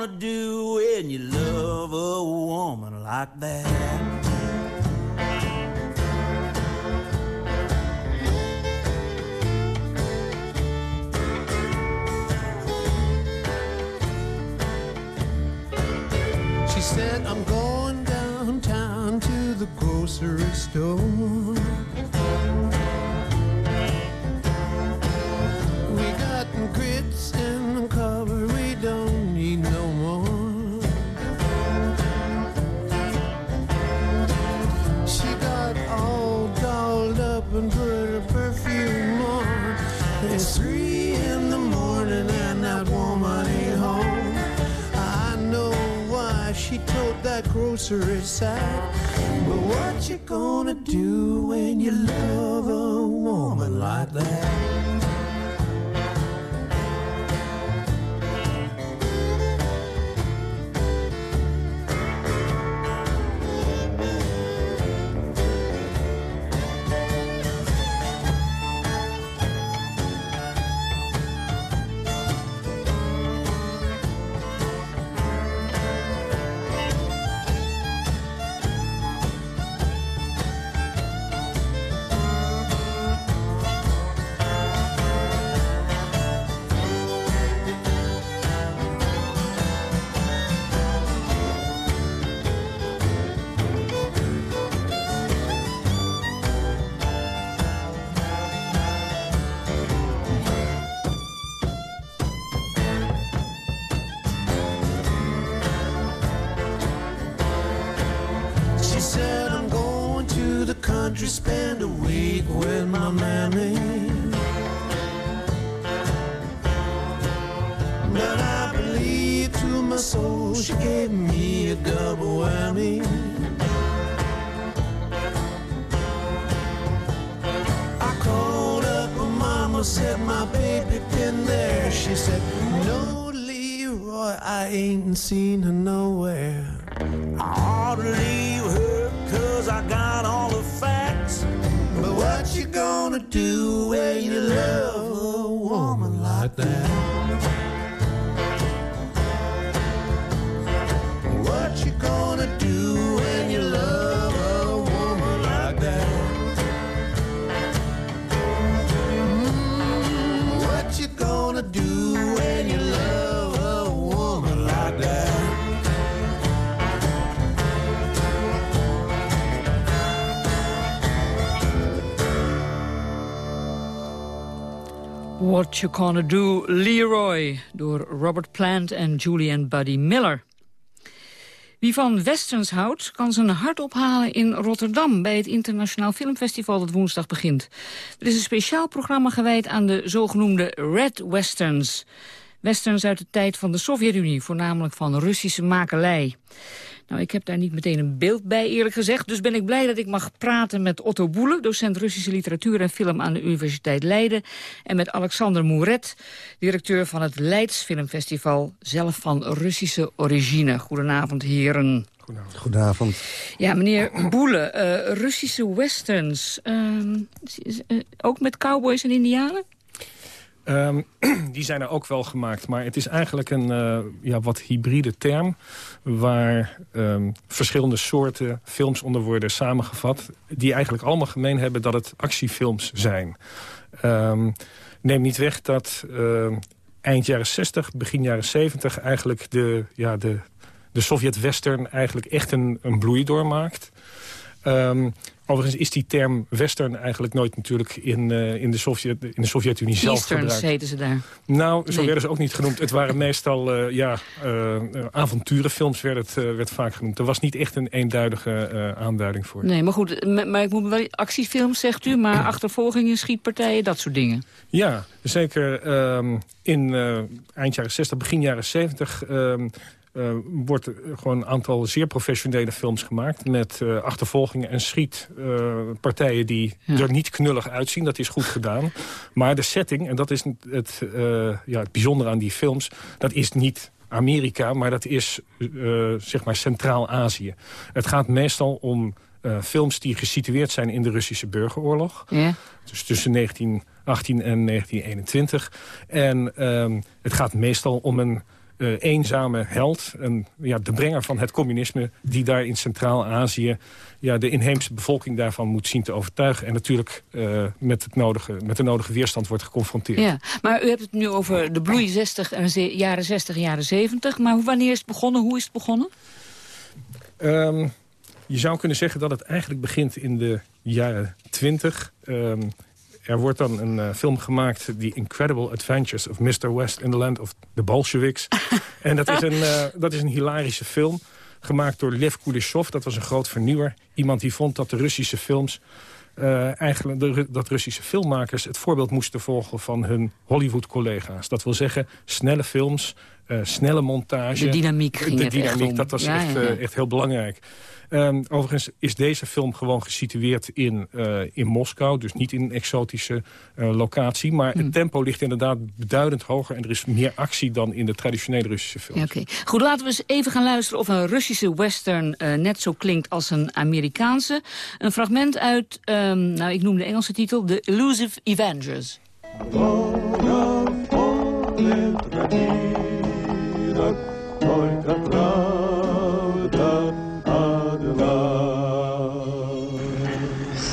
Gonna do when you love a woman like that? She said, I'm going downtown to the grocery store. But what you gonna do when you love a woman like that? I ain't seen her nowhere. I What You Gonna Do, Leroy, door Robert Plant en Julian Buddy Miller. Wie van westerns houdt, kan zijn hart ophalen in Rotterdam... bij het Internationaal Filmfestival dat woensdag begint. Er is een speciaal programma gewijd aan de zogenoemde Red Westerns. Westerns uit de tijd van de Sovjet-Unie, voornamelijk van Russische makelij. Nou, ik heb daar niet meteen een beeld bij, eerlijk gezegd. Dus ben ik blij dat ik mag praten met Otto Boele... docent Russische literatuur en film aan de Universiteit Leiden... en met Alexander Mouret, directeur van het Leids Filmfestival... zelf van Russische origine. Goedenavond, heren. Goedenavond. Ja, meneer Boele, eh, Russische westerns. ehm, is- eh, ook met cowboys en indianen? Ehm, die zijn er ook wel gemaakt, maar het is eigenlijk een eh, ja, wat hybride term... waar ehm, verschillende soorten films onder worden samengevat... die eigenlijk allemaal gemeen hebben dat het actiefilms zijn. Ehm, neem niet weg dat eind jaren 60, begin jaren 70... eigenlijk de, ja, de, de Sovjet-Western eigenlijk echt een, een bloei doormaakt... Ehm, overigens is die term western eigenlijk nooit natuurlijk in, eh, in de Sovjet- in de Sovjet-Unie zelf Easterns gebruikt. heten ze daar. Nou, zo Nee. werden ze ook niet genoemd. Het waren meestal eh, ja, eh, avonturenfilms werd het werd vaak genoemd. Er was niet echt een eenduidige aanduiding voor. Nee, maar goed, maar ik moet wel actiefilms, zegt u... maar achtervolgingen, schietpartijen, dat soort dingen. Ja, zeker ehm, in eind jaren 60, begin jaren 70... eh, wordt gewoon een aantal zeer professionele films gemaakt... met eh, achtervolgingen en schietpartijen die er niet knullig uitzien. Dat is goed gedaan. Maar de setting, en dat is het, eh, ja, het bijzondere aan die films... dat is niet Amerika, maar dat is eh, zeg maar Centraal-Azië. Het gaat meestal om eh, films die gesitueerd zijn in de Russische burgeroorlog. Ja. Dus tussen 1918 en 1921. En ehm, het gaat meestal om een eh, eenzame held. Een, ja, de brenger van het communisme die daar in Centraal-Azië... Ja, de inheemse bevolking daarvan moet zien te overtuigen. En natuurlijk eh, met, het nodige, met de nodige weerstand wordt geconfronteerd. Ja, maar u hebt het nu over de bloei 60 en jaren 60 en jaren 70. Maar wanneer is het begonnen? Hoe is het begonnen? Ehm, je zou kunnen zeggen dat het eigenlijk begint in de jaren 20. Ehm, er wordt dan een eh, film gemaakt, The Incredible Adventures of Mr. West in the Land of the Bolsheviks. en dat is, een, eh, dat is een hilarische film, gemaakt door Lev Kuleshov. Dat was een groot vernieuwer. Iemand die vond dat de Russische films... eh, eigenlijk de, dat Russische filmmakers het voorbeeld moesten volgen van hun Hollywood-collega's. Dat wil zeggen, snelle films, snelle montage. De dynamiek ging De dynamiek, dat was Ja, echt, ja, ja. echt heel belangrijk. Ehm, overigens is deze film gewoon gesitueerd in, eh, in Moskou. Dus niet in een exotische eh, locatie. Maar het hmm. tempo ligt inderdaad beduidend hoger. En er is meer actie dan in de traditionele Russische films. Oké. Goed, laten we eens even gaan luisteren of een Russische western eh, net zo klinkt als een Amerikaanse. Een fragment uit, ehm, nou ik noem de Engelse titel, The Elusive Avengers.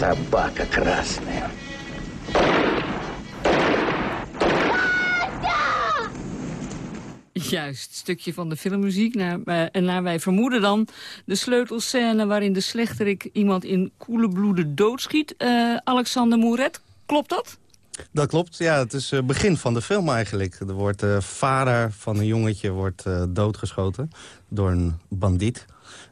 Собака красная. Juist, stukje van de filmmuziek. Naar, eh, en naar wij vermoeden dan de sleutelscène waarin de slechterik iemand in koele bloeden doodschiet. Eh, Alexander Mouret, klopt dat? Dat klopt, ja. Het is het begin van de film eigenlijk. Er wordt de vader van een jongetje wordt, eh, doodgeschoten door een bandiet.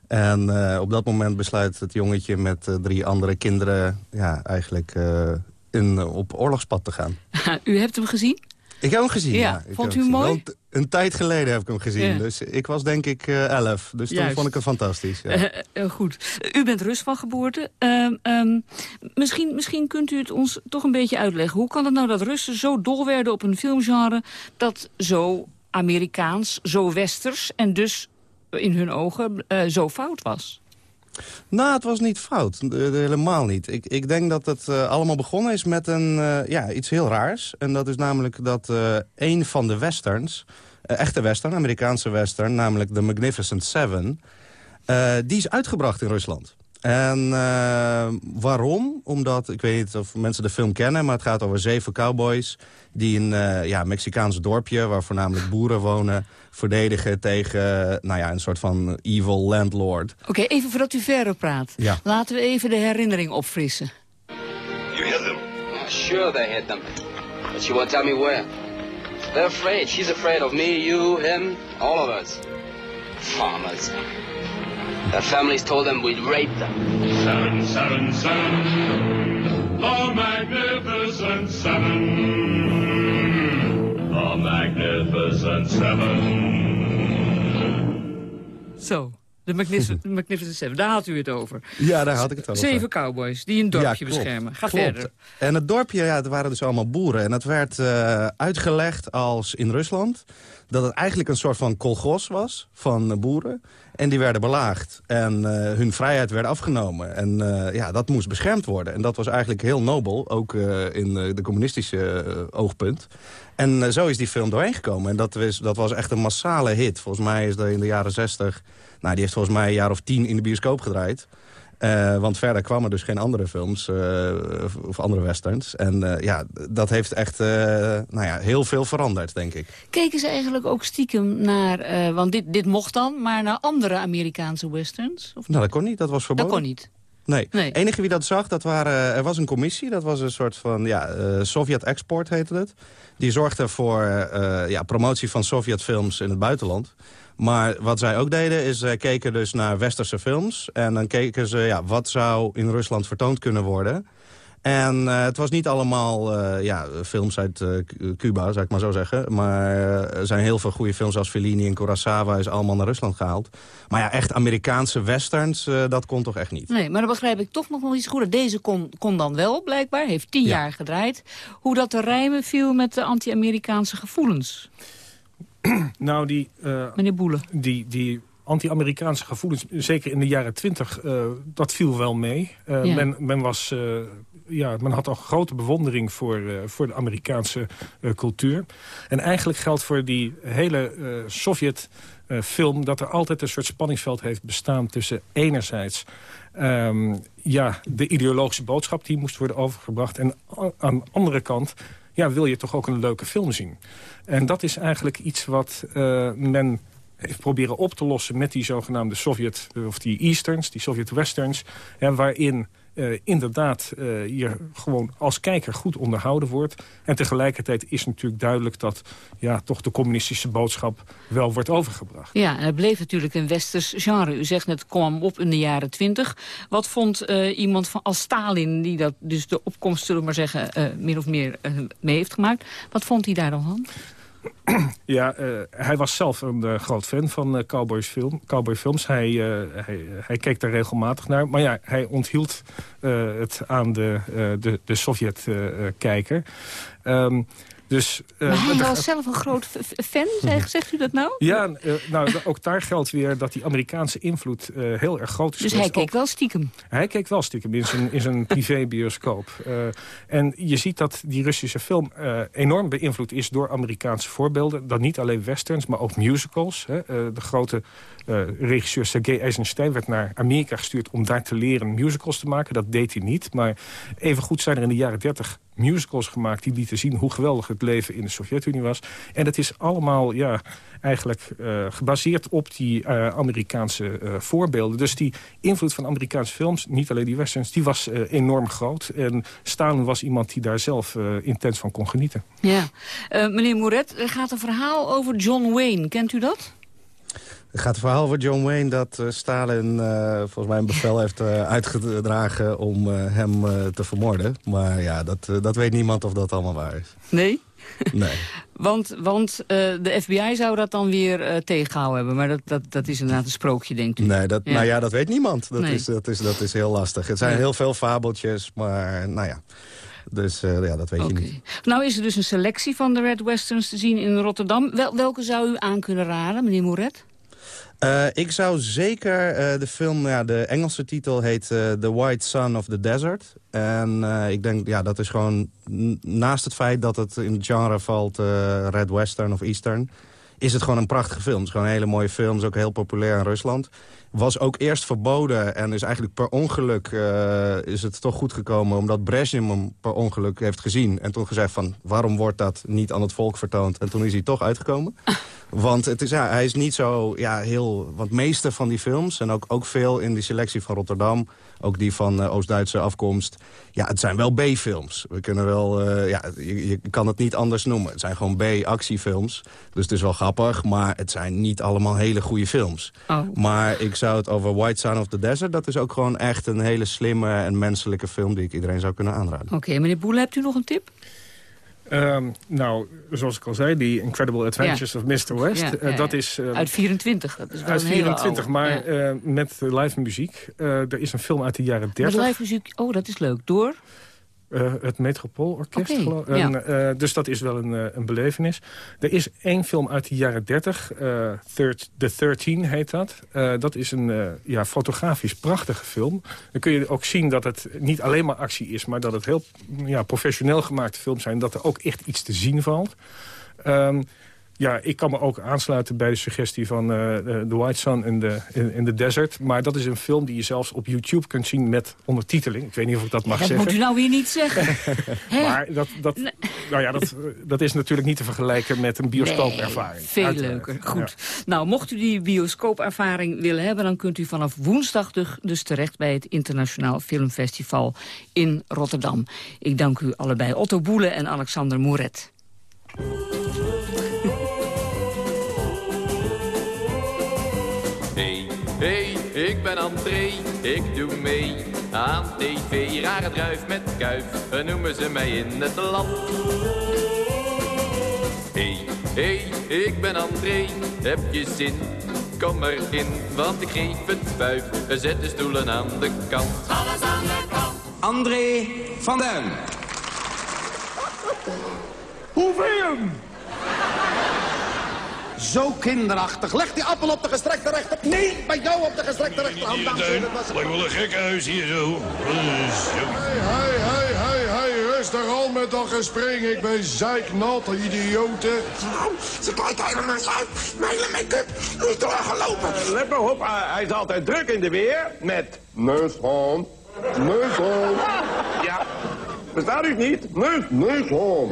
En eh, op dat moment besluit het jongetje met eh, drie andere kinderen... Ja, eigenlijk eh, in, op oorlogspad te gaan. U hebt hem gezien? Ik heb hem gezien, Ja, vond u hem hem mooi? Want Een tijd geleden heb ik hem gezien. Ja. Dus ik was denk ik elf. Dus toen vond ik het fantastisch. Ja. Goed. U bent Rus van geboorte. Ehm, ehm, misschien, misschien kunt u het ons toch een beetje uitleggen. Hoe kan het nou dat Russen zo dol werden op een filmgenre... dat zo Amerikaans, zo westers en dus in hun ogen eh, zo fout was? Nou, het was niet fout. Helemaal niet. Ik, ik denk dat het eh, allemaal begonnen is met een, eh, ja, iets heel raars. En dat is namelijk dat een van de westerns... echte western, Amerikaanse western, namelijk The Magnificent Seven... die is uitgebracht in Rusland. En eh, waarom? Omdat, ik weet niet of mensen de film kennen... maar het gaat over zeven cowboys die een eh, ja, Mexicaans dorpje... waar voornamelijk boeren wonen, verdedigen tegen nou ja, een soort van evil landlord. Oké, even voordat u verder praat. Ja. Laten we even de herinnering opfrissen. You hit them? Sure they hit them. But she won't tell me where. They're afraid. She's afraid of me, you, him, all of us. Farmers. Their families told them we'd rape them. Seven, seven, seven. The magnificent seven. The magnificent seven. Zo, de Magnificent, Magnificent Seven, daar had u het over. Ja, daar had ik het over. Zeven cowboys die een dorpje Ja, beschermen. Ga Klopt. verder. En het dorpje, ja, het waren dus allemaal boeren. En het werd eh, uitgelegd als in Rusland... dat het eigenlijk een soort van kolgos was van boeren. En die werden belaagd. En eh, hun vrijheid werd afgenomen. En eh, ja, dat moest beschermd worden. En dat was eigenlijk heel nobel, ook in de communistische oogpunt. En zo is die film doorheen gekomen. En dat was, dat was echt een massale hit. Volgens mij is dat in de jaren zestig... Nou, die heeft volgens mij een jaar of tien in de bioscoop gedraaid. Eh, want verder kwamen dus geen andere films eh, of andere westerns. En eh, ja, dat heeft echt nou ja, heel veel veranderd, denk ik. Keken ze eigenlijk ook stiekem naar, want dit, dit mocht dan, maar naar andere Amerikaanse westerns? Of Nou, dat kon niet, dat was verboden. dat kon niet. Nee. Nee. enige wie dat zag, dat waren, er was een commissie. Dat was een soort van, ja, eh, Sovjet Export heette het. Die zorgde voor ja, promotie van Sovjetfilms in het buitenland. Maar wat zij ook deden, is zij keken dus naar westerse films. En dan keken ze, ja, wat zou in Rusland vertoond kunnen worden... En eh, het was niet allemaal eh, ja, films uit eh, Cu- Cuba, zou ik maar zo zeggen. Maar eh, er zijn heel veel goede films als Fellini en Kurosawa... is allemaal naar Rusland gehaald. Maar ja, echt Amerikaanse westerns, eh, dat kon toch echt niet. Nee, maar dan begrijp ik toch nog wel iets goeder. Deze kon, kon dan wel, blijkbaar. Heeft tien Ja. jaar gedraaid. Hoe dat te rijmen viel met de anti-Amerikaanse gevoelens. Nou, die, eh, Meneer Boelen. die, die anti-Amerikaanse gevoelens, zeker in de jaren twintig, eh, dat viel wel mee. Eh, Ja. men, men, was, ja, men had al grote bewondering voor, voor de Amerikaanse cultuur. En eigenlijk geldt voor die hele Sovjet-film... dat er altijd een soort spanningsveld heeft bestaan tussen enerzijds... ehm, ja, de ideologische boodschap die moest worden overgebracht... en aan de andere kant ja, wil je toch ook een leuke film zien. En dat is eigenlijk iets wat eh, men heeft proberen op te lossen met die zogenaamde Sovjet, of die Easterns, die Sovjet-Westerns, waarin eh, inderdaad eh, je gewoon als kijker goed onderhouden wordt. En tegelijkertijd is natuurlijk duidelijk dat ja, toch de communistische boodschap wel wordt overgebracht. Ja, en het bleef natuurlijk een westers genre. U zegt net, kwam op in de jaren twintig. Wat vond eh, iemand van, als Stalin, die dat dus de opkomst, zullen we maar zeggen, min of meer mee heeft gemaakt. Wat vond hij daar dan van? Ja, eh, hij was zelf een eh, groot fan van eh, cowboys film, cowboyfilms. Hij, hij, hij keek daar regelmatig naar. Maar ja, hij onthield het aan de, de, de Sovjet-kijker. Ehm, dus, eh, maar hij was zelf een groot fan, zeg- zegt u dat nou? Ja, eh, nou, ook daar geldt weer dat die Amerikaanse invloed eh, heel erg groot is Dus hij keek wel stiekem. Hij keek wel stiekem in zijn, in zijn privébioscoop. En je ziet dat die Russische film enorm beïnvloed is door Amerikaanse voorbeelden. Dan niet alleen westerns, maar ook musicals. Hè. De grote regisseur Sergei Eisenstein werd naar Amerika gestuurd... om daar te leren musicals te maken. Dat deed hij niet. Maar evengoed zijn er in de jaren dertig musicals gemaakt... die lieten zien hoe geweldig het leven in de Sovjet-Unie was. En het is allemaal ja, eigenlijk eh, gebaseerd op die eh, Amerikaanse eh, voorbeelden. Dus die invloed van Amerikaanse films, niet alleen die westerns... die was eh, enorm groot. En Stalin was iemand die daar zelf eh, intens van kon genieten. Ja. Eh, meneer Moret, er gaat een verhaal over John Wayne. Kent u dat? Het gaat het verhaal over John Wayne dat eh, Stalin eh, volgens mij een bevel heeft eh, uitgedragen om hem te vermoorden. Maar ja, dat, dat weet niemand of dat allemaal waar is. Nee? Nee. Want, want de FBI zou dat dan weer eh, tegengehouden hebben. Maar dat, dat, dat is inderdaad een sprookje, denkt u. Nee, dat, Ja. nou ja, dat weet niemand. Dat, Nee. is, dat, is, dat is heel lastig. Het zijn Ja. heel veel fabeltjes, maar nou ja. Dus ja, dat weet je niet. Nou is er dus een selectie van de Red Westerns te zien in Rotterdam. Wel, welke zou u aan kunnen raden, meneer Moret? Eh, ik zou zeker eh, de film, ja, de Engelse titel heet eh, The White Sun of the Desert. En ik denk, ja, dat is gewoon, naast het feit dat het in het genre valt, Red Western of Eastern, is het gewoon een prachtige film. Het is gewoon een hele mooie film, is ook heel populair in Rusland. Was ook eerst verboden en is eigenlijk per ongeluk eh, is het toch goed gekomen... omdat Brezhnev hem per ongeluk heeft gezien. En toen gezegd van, waarom wordt dat niet aan het volk vertoond? En toen is hij toch uitgekomen. Want het is, ja, hij is niet zo ja, heel... Want meeste van die films, en ook, ook veel in die selectie van Rotterdam... ook die van eh, Oost-Duitse afkomst... ja, het zijn wel B-films. We kunnen wel... eh, ja, je, je kan het niet anders noemen. Het zijn gewoon B-actiefilms. Dus het is wel grappig, maar het zijn niet allemaal hele goede films. Oh. Maar ik zou het over White Sun of the Desert... dat is ook gewoon echt een hele slimme en menselijke film... die ik iedereen zou kunnen aanraden. Oké, meneer Boele, hebt u nog een tip? Ehm, nou, zoals ik al zei, die Incredible Adventures Ja. of Mr. West. Ja, eh, ja, dat is... ehm, Uit 24, dat is uit een hele 24, oude. maar eh, met live muziek. Eh, er is een film uit de jaren Met 30. live muziek, oh, dat is leuk. Door? Eh, het Metropoolorkest, ik. ja. Eh, dus dat is wel een, eh, een belevenis. Er is één film uit de jaren 30. eh, Third- The 13 heet dat. Dat is een ja, fotografisch prachtige film. Dan kun je ook zien dat het niet alleen maar actie is... maar dat het heel ja, professioneel gemaakte films zijn. Dat er ook echt iets te zien valt. Ehm, ja, ik kan me ook aansluiten bij de suggestie van eh, eh, The White Sun in the, in, in the Desert. Maar dat is een film die je zelfs op YouTube kunt zien met ondertiteling. Ik weet niet of ik dat mag dat zeggen. moet u nou weer niet zeggen. Maar dat, dat, nou ja, dat, dat is natuurlijk niet te vergelijken met een bioscoopervaring. Nee, veel Uiteraard. leuker. Goed. Nou, mocht u die bioscoopervaring willen hebben... dan kunt u vanaf woensdag dus- terecht bij het Internationaal Filmfestival in Rotterdam. Ik dank u allebei, Otto Boele en Alexander Moret. Ik ben André, ik doe mee aan tv. Rare druif met kuif, noemen ze mij in het land. Hey, hey, ik ben André, heb je zin? Kom erin, want ik geef het vijf. Zet de stoelen aan de kant. Alles aan de kant. André van Duin. Hoeveel? Zo kinderachtig. Leg die appel op de gestrekte rechter. Nee, bij jou op de gestrekte rechterhand. Dat was het. Lijkt wel een gekke huis hier zo. Hé, hé, hé, hé, rustig al met dat gespring. Ik ben zeiknat, idioten. Ze kijken helemaal uit. Mijn make-up is doorgelopen. Let maar op, hij is altijd druk in de weer met... Neushoorn. Neushoorn. Ja, bestaat u niet? Neus. Neushoorn.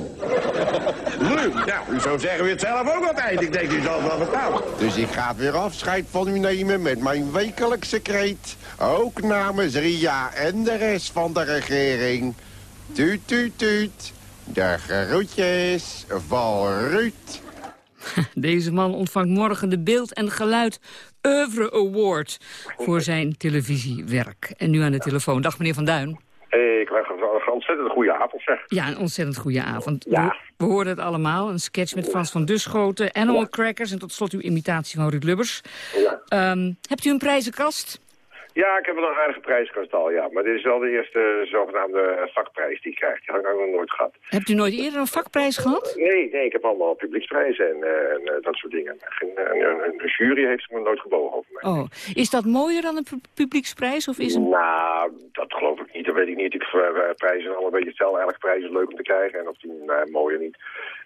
Nu, ja, u zou zeggen u het zelf ook altijd. Ik denk u zal het wel verstaan. Dus ik ga weer afscheid van u nemen met mijn wekelijkse kreet. Ook namens Ria en de rest van de regering. Tuut, tuut, tuut. De groetjes van Ruud. Deze man ontvangt morgen de Beeld en Geluid Oeuvre Award voor zijn televisiewerk. En nu aan de telefoon. Dag meneer Van Duin. Ik krijg een ontzettend goede avond, zeg. Ja, een ontzettend goede avond. We, we hoorden het allemaal. Een sketch met Frans van Duschoten, Animal Crackers... en tot slot uw imitatie van Ruud Lubbers. Ehm, hebt u een prijzenkast? Ja, ik heb wel een aardige prijskast al, ja. Maar dit is wel de eerste zogenaamde vakprijs die ik krijg. Die ik nog nooit gehad. Hebt u nooit eerder een vakprijs gehad? Nee, nee, ik heb allemaal publieksprijzen en, eh, en eh, dat soort dingen. Geen, eh, een, een jury heeft me nooit gebogen over mij. Oh, is dat mooier dan een pu- publieksprijs? Of is een... Nou, dat geloof ik niet. Dat weet ik niet. Ik, eh, prijzen zijn allemaal een beetje hetzelfde. Elke prijs is leuk om te krijgen. En of die mooier niet.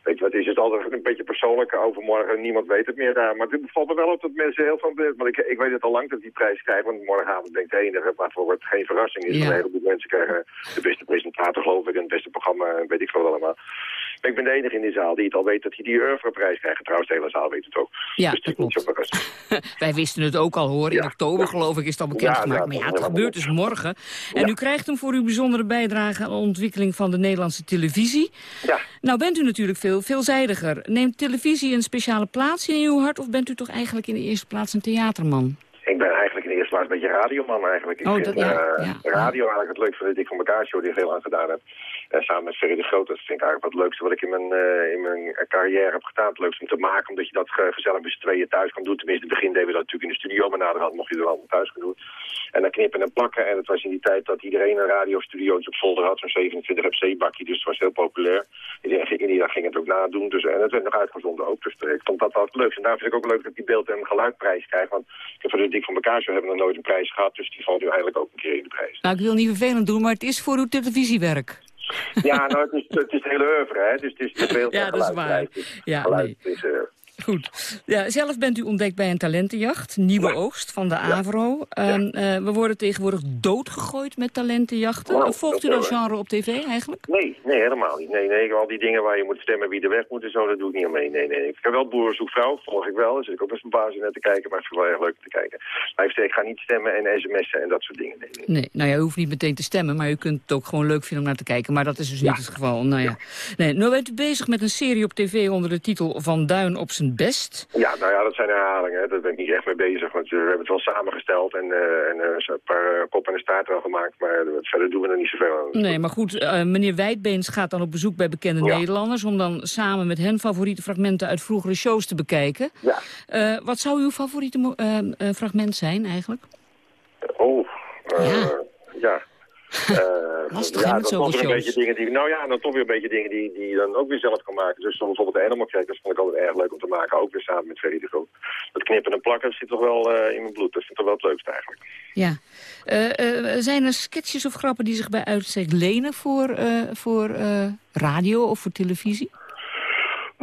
Weet je wat, is het altijd een beetje persoonlijk. Overmorgen, niemand weet het meer daar. Maar het valt me wel op dat mensen heel veel... Want ik, ik weet het al lang dat die prijs krijgen. Want morgenavond denkt de enige waarvoor het geen verrassing is. Ja. Een heleboel mensen krijgen de beste presentator, geloof ik. En het beste programma, weet ik veel allemaal. Ik ben de enige in die zaal die het al weet dat hij die Oeuvreprijs krijgt. Trouwens, de hele zaal weet het ook. Ja, dus dat niet zo verrassend. Wij wisten het ook al hoor. In oktober geloof ik is dat bekendgemaakt. Ja, maar ja, het gebeurt dus morgen. En u krijgt hem voor uw bijzondere bijdrage aan de ontwikkeling van de Nederlandse televisie. Ja. Nou bent u natuurlijk veel veelzijdiger. Neemt televisie een speciale plaats in uw hart... of bent u toch eigenlijk in de eerste plaats een theaterman? Ik ben eigenlijk in de eerste plaats een beetje radioman eigenlijk. Ik Oh, vind dat- ja, eh, ja. radio eigenlijk het leuk van de Dik van elkaar show die ik heel lang gedaan heb. En samen met Ferry de Groot, dat vind ik eigenlijk het leukste wat ik in mijn, eh, in mijn carrière heb gedaan. Het leukste om te maken, omdat je dat ge- gezellig met z'n tweeën thuis kan doen. Tenminste, in het begin deden we dat natuurlijk in de studio, maar naderhand mocht je er allemaal thuis gaan doen. En dan knippen en plakken. En het was in die tijd dat iedereen een radiostudiootje op zolder had, zo'n 27 MC-bakje. Dus het was heel populair. Iedereen, ging het ook nadoen. Dus, en het werd nog uitgezonden ook. Dus eh, ik vond dat het leukste. En daarom vind ik ook leuk dat die beeld- en geluidprijs krijgt. Want ik heb voor van elkaar zo hebben nog nooit een prijs gehad. Dus die valt nu eigenlijk ook een keer in de prijs. Nou, ik wil niet vervelend doen, maar het is voor uw televisiewerk. Ja, nou, het is het, is het hele oeuvre, hè. Dus het is beeld- en Ja, dat is waar. Ja, geluid is, eh, Goed. Ja, zelf bent u ontdekt bij een talentenjacht, Nieuwe Oogst van de AVRO. Ehm, eh, we worden tegenwoordig doodgegooid met talentenjachten. Nou, Volgt u dat genre op tv eigenlijk? Nee, nee, helemaal niet. Nee, nee, al die dingen waar je moet stemmen wie er weg moet en zo, dat doe ik niet aan mee. Nee, nee. Ik heb wel Boeren zoekt vrouw, volg ik wel. Zit ik ook best verbaasd in net te kijken, maar ik vind het wel erg leuk om te kijken. Maar ik zeg, ik ga niet stemmen en sms'en en dat soort dingen. Nee, nee. Nee, nou ja, u hoeft niet meteen te stemmen, maar u kunt het ook gewoon leuk vinden om naar te kijken. Maar dat is dus niet het geval. Nou ja. Nee, nu bent u bezig met een serie op tv onder de titel Van Duin op zijn best. Ja, nou ja, dat zijn herhalingen. hè. Daar ben ik niet echt mee bezig. Want we hebben het wel samengesteld en, eh, en eh, een paar eh, kop en een staart wel gemaakt. Maar verder doen we er niet zoveel aan. Nee, maar goed, meneer Wijdbeens gaat dan op bezoek bij bekende Ja. Nederlanders... om dan samen met hen favoriete fragmenten uit vroegere shows te bekijken. Ja. Wat zou uw favoriete fragment zijn eigenlijk? Oh, ja. Eh, Lastig, hè, ja, dat zoveel toch weer een beetje dingen die, nou ja, dan toch weer een beetje dingen die, die je dan ook weer zelf kan maken. Dus zoals bijvoorbeeld de Animal Crackers vond ik altijd erg leuk om te maken, ook weer samen met Ferry de Groot. Dat knippen en plakken zit toch wel eh, in mijn bloed. Dat vind ik toch wel het leukste eigenlijk. Ja. Eh, eh, zijn er sketches of grappen die zich bij uitstek lenen voor, eh, voor eh, radio of voor televisie?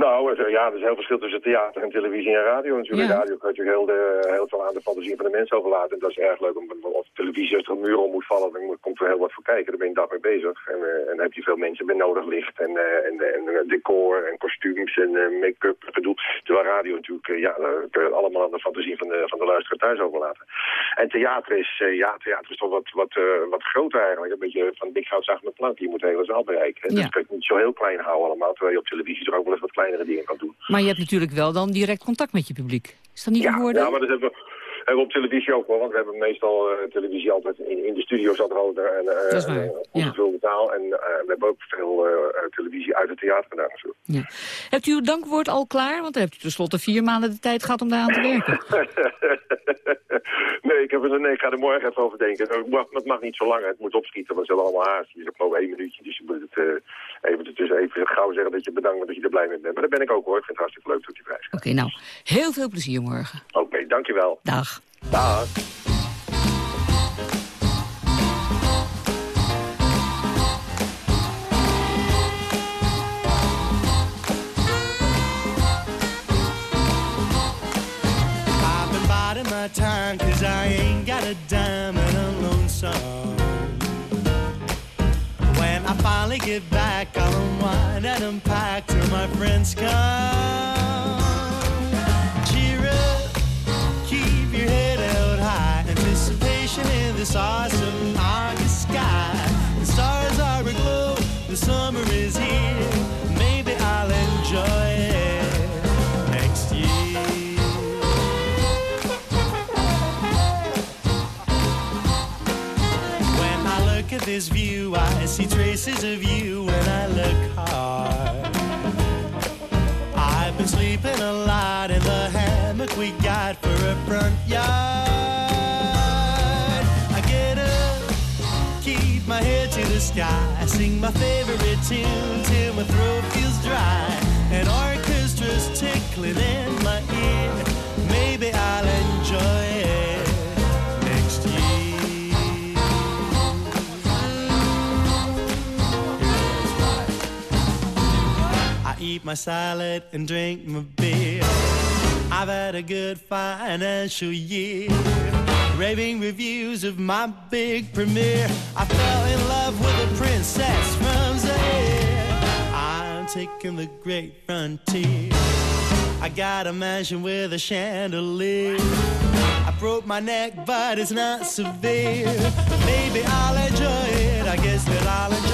Nou, eh, ja, er is heel verschil tussen theater en televisie en radio natuurlijk. Ja. Radio kan je heel, de, heel veel aan de fantasie van de mensen overlaten. En dat is erg leuk. Om, op televisie, als er een muur om moet vallen, dan moet- komt er heel wat voor kijken. Daar ben je een dag mee bezig. En, eh, en dan heb je veel mensen bij nodig licht. En, eh, en, en, eh, decor en kostuums en eh, make-up gedoe. Terwijl radio natuurlijk, eh, ja, daar kun je allemaal aan de fantasie van de, van de luisteraar thuis overlaten. En theater is, eh, ja, theater is toch wat, wat, eh, wat groter eigenlijk. Een beetje van dik goud zagen met plank. Je moet de hele zaal bereiken. Ja. Dus kan je niet zo heel klein houden allemaal. Terwijl je op televisie er ook wel eens wat kleinere dingen kan doen. Maar je hebt natuurlijk wel dan direct contact met je publiek. Is dat niet voordeel? Ja, maar dat hebben we, we op televisie ook wel. Want we hebben meestal eh, televisie altijd in, in de studio zat er altijd een eh, een ongevulde taal. En eh, we hebben ook veel eh, eh, televisie uit het theater gedaan. en. Ja. Hebt u uw dankwoord al klaar? Want dan hebt u tenslotte vier maanden de tijd gehad om daar aan te werken. nee, ik heb er, nee, ik ga er morgen even over denken. Het mag, het mag niet zo lang, het moet opschieten, want ze hebben allemaal haast. Je hebt nog één minuutje, dus je moet het eh, even, dus even gauw zeggen dat je bedankt dat je er blij mee bent. Maar dat ben ik ook hoor, ik vind het hartstikke leuk dat die prijs. Oké, nou, heel veel plezier morgen. Oké, dankjewel. Dag. I've been biding my time cause I ain't got a dime and I'm lonesome. When I finally get back, I'll unwind and unpack till my friends come. This awesome August sky. The stars are aglow, the summer is here. Maybe I'll enjoy it next year. When I look at this view, I see traces of you when I look hard. I've been sleeping a lot in the hammock we got for a front yard. The sky, sing my favorite tune till my throat feels dry. An orchestra's tickling in my ear. Maybe I'll enjoy it next year. I eat my salad and drink my beer. I've had a good financial year. Raving reviews of my big premiere. I fell in love with a princess from Zaire. I'm taking the great frontier. I got a mansion with a chandelier. I broke my neck, but it's not severe. Maybe I'll enjoy it. I guess that I'll enjoy it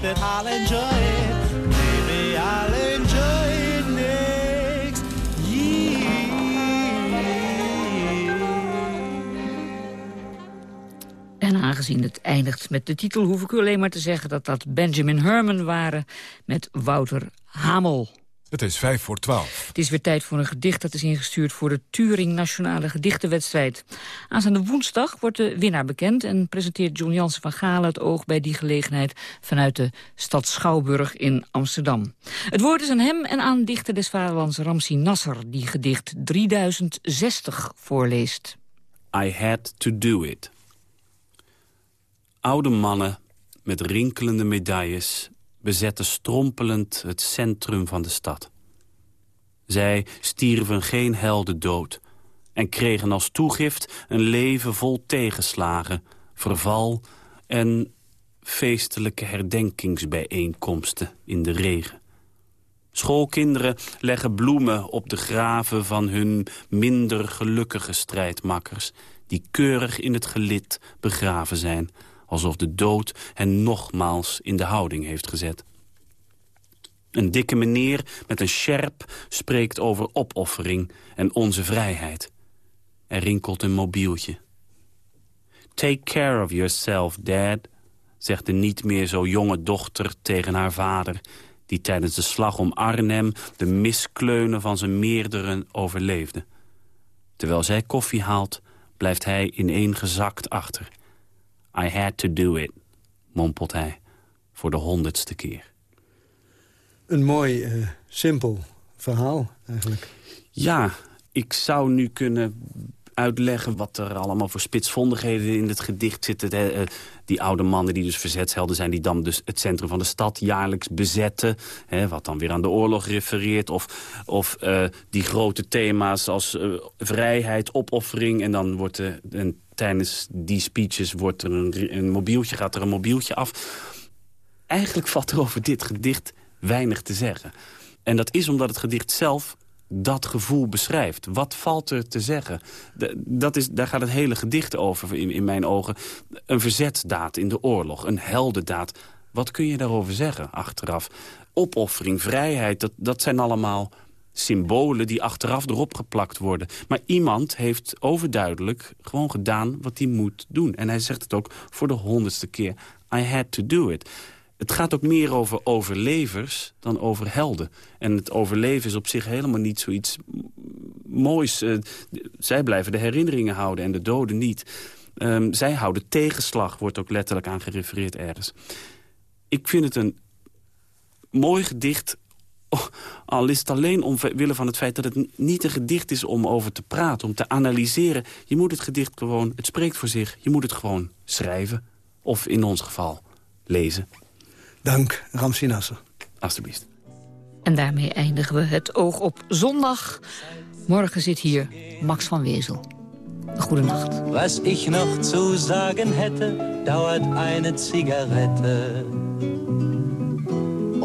that I'll enjoy it. Maybe I'll enjoy it next year. En aangezien het eindigt met de titel... hoef ik u alleen maar te zeggen dat dat Benjamin Herman waren... met Wouter Hamel. Het is vijf voor twaalf. Het is weer tijd voor een gedicht dat is ingestuurd voor de Turing Nationale Gedichtenwedstrijd. Aanstaande woensdag wordt de winnaar bekend en presenteert John Jansen van Galen het oog bij die gelegenheid vanuit de stad Schouwburg in Amsterdam. Het woord is aan hem en aan dichter des vaderlands Ramsi Nasser, die gedicht 3060 voorleest. I had to do it. Oude mannen met rinkelende medailles bezetten strompelend het centrum van de stad. Zij stierven geen helden dood en kregen als toegift een leven vol tegenslagen, verval en feestelijke herdenkingsbijeenkomsten in de regen. Schoolkinderen leggen bloemen op de graven van hun minder gelukkige strijdmakkers... die keurig in het gelid begraven zijn alsof de dood hen nogmaals in de houding heeft gezet. Een dikke meneer met een sjerp spreekt over opoffering en onze vrijheid. Er rinkelt een mobieltje. Take care of yourself, dad, zegt de niet meer zo jonge dochter tegen haar vader... die tijdens de slag om Arnhem de miskleunen van zijn meerderen overleefde. Terwijl zij koffie haalt, blijft hij ineengezakt achter... I had to do it, mompelt hij voor de honderdste keer. Een mooi, uh, simpel verhaal eigenlijk. Ja, ik zou nu kunnen uitleggen wat er allemaal voor spitsvondigheden in het gedicht zitten. De, uh, die oude mannen die dus verzetshelden zijn... die dan dus het centrum van de stad jaarlijks bezetten. Hè, wat dan weer aan de oorlog refereert. Of, of uh, die grote thema's als vrijheid, opoffering. En dan wordt er een tijdens die speeches wordt er een, mobieltje, gaat er een mobieltje af. Eigenlijk valt er over dit gedicht weinig te zeggen. En dat is omdat het gedicht zelf dat gevoel beschrijft. Wat valt er te zeggen? dat is, daar gaat het hele gedicht over, in, in mijn ogen. Een verzetsdaad in de oorlog, een heldendaad. Wat kun je daarover zeggen achteraf? Opoffering, vrijheid, dat, dat zijn allemaal symbolen die achteraf erop geplakt worden. Maar iemand heeft overduidelijk gewoon gedaan wat hij moet doen. En hij zegt het ook voor de honderdste keer. I had to do it. Het gaat ook meer over overlevers dan over helden. En het overleven is op zich helemaal niet zoiets moois. Uh, zij blijven de herinneringen houden en de doden niet. Um, zij houden tegenslag, wordt ook letterlijk aan gerefereerd ergens. Ik vind het een mooi gedicht Oh, al is het alleen omwille van het feit dat het niet een gedicht is om over te praten, om te analyseren. Je moet het gedicht gewoon, het spreekt voor zich, je moet het gewoon schrijven. Of in ons geval lezen. Dank, Ramsi Nasser. Alsjeblieft. En daarmee eindigen we het oog op zondag. Morgen zit hier Max van Wezel. Goedenacht. Was ik nog zu sagen hätte, dauert eine Zigarette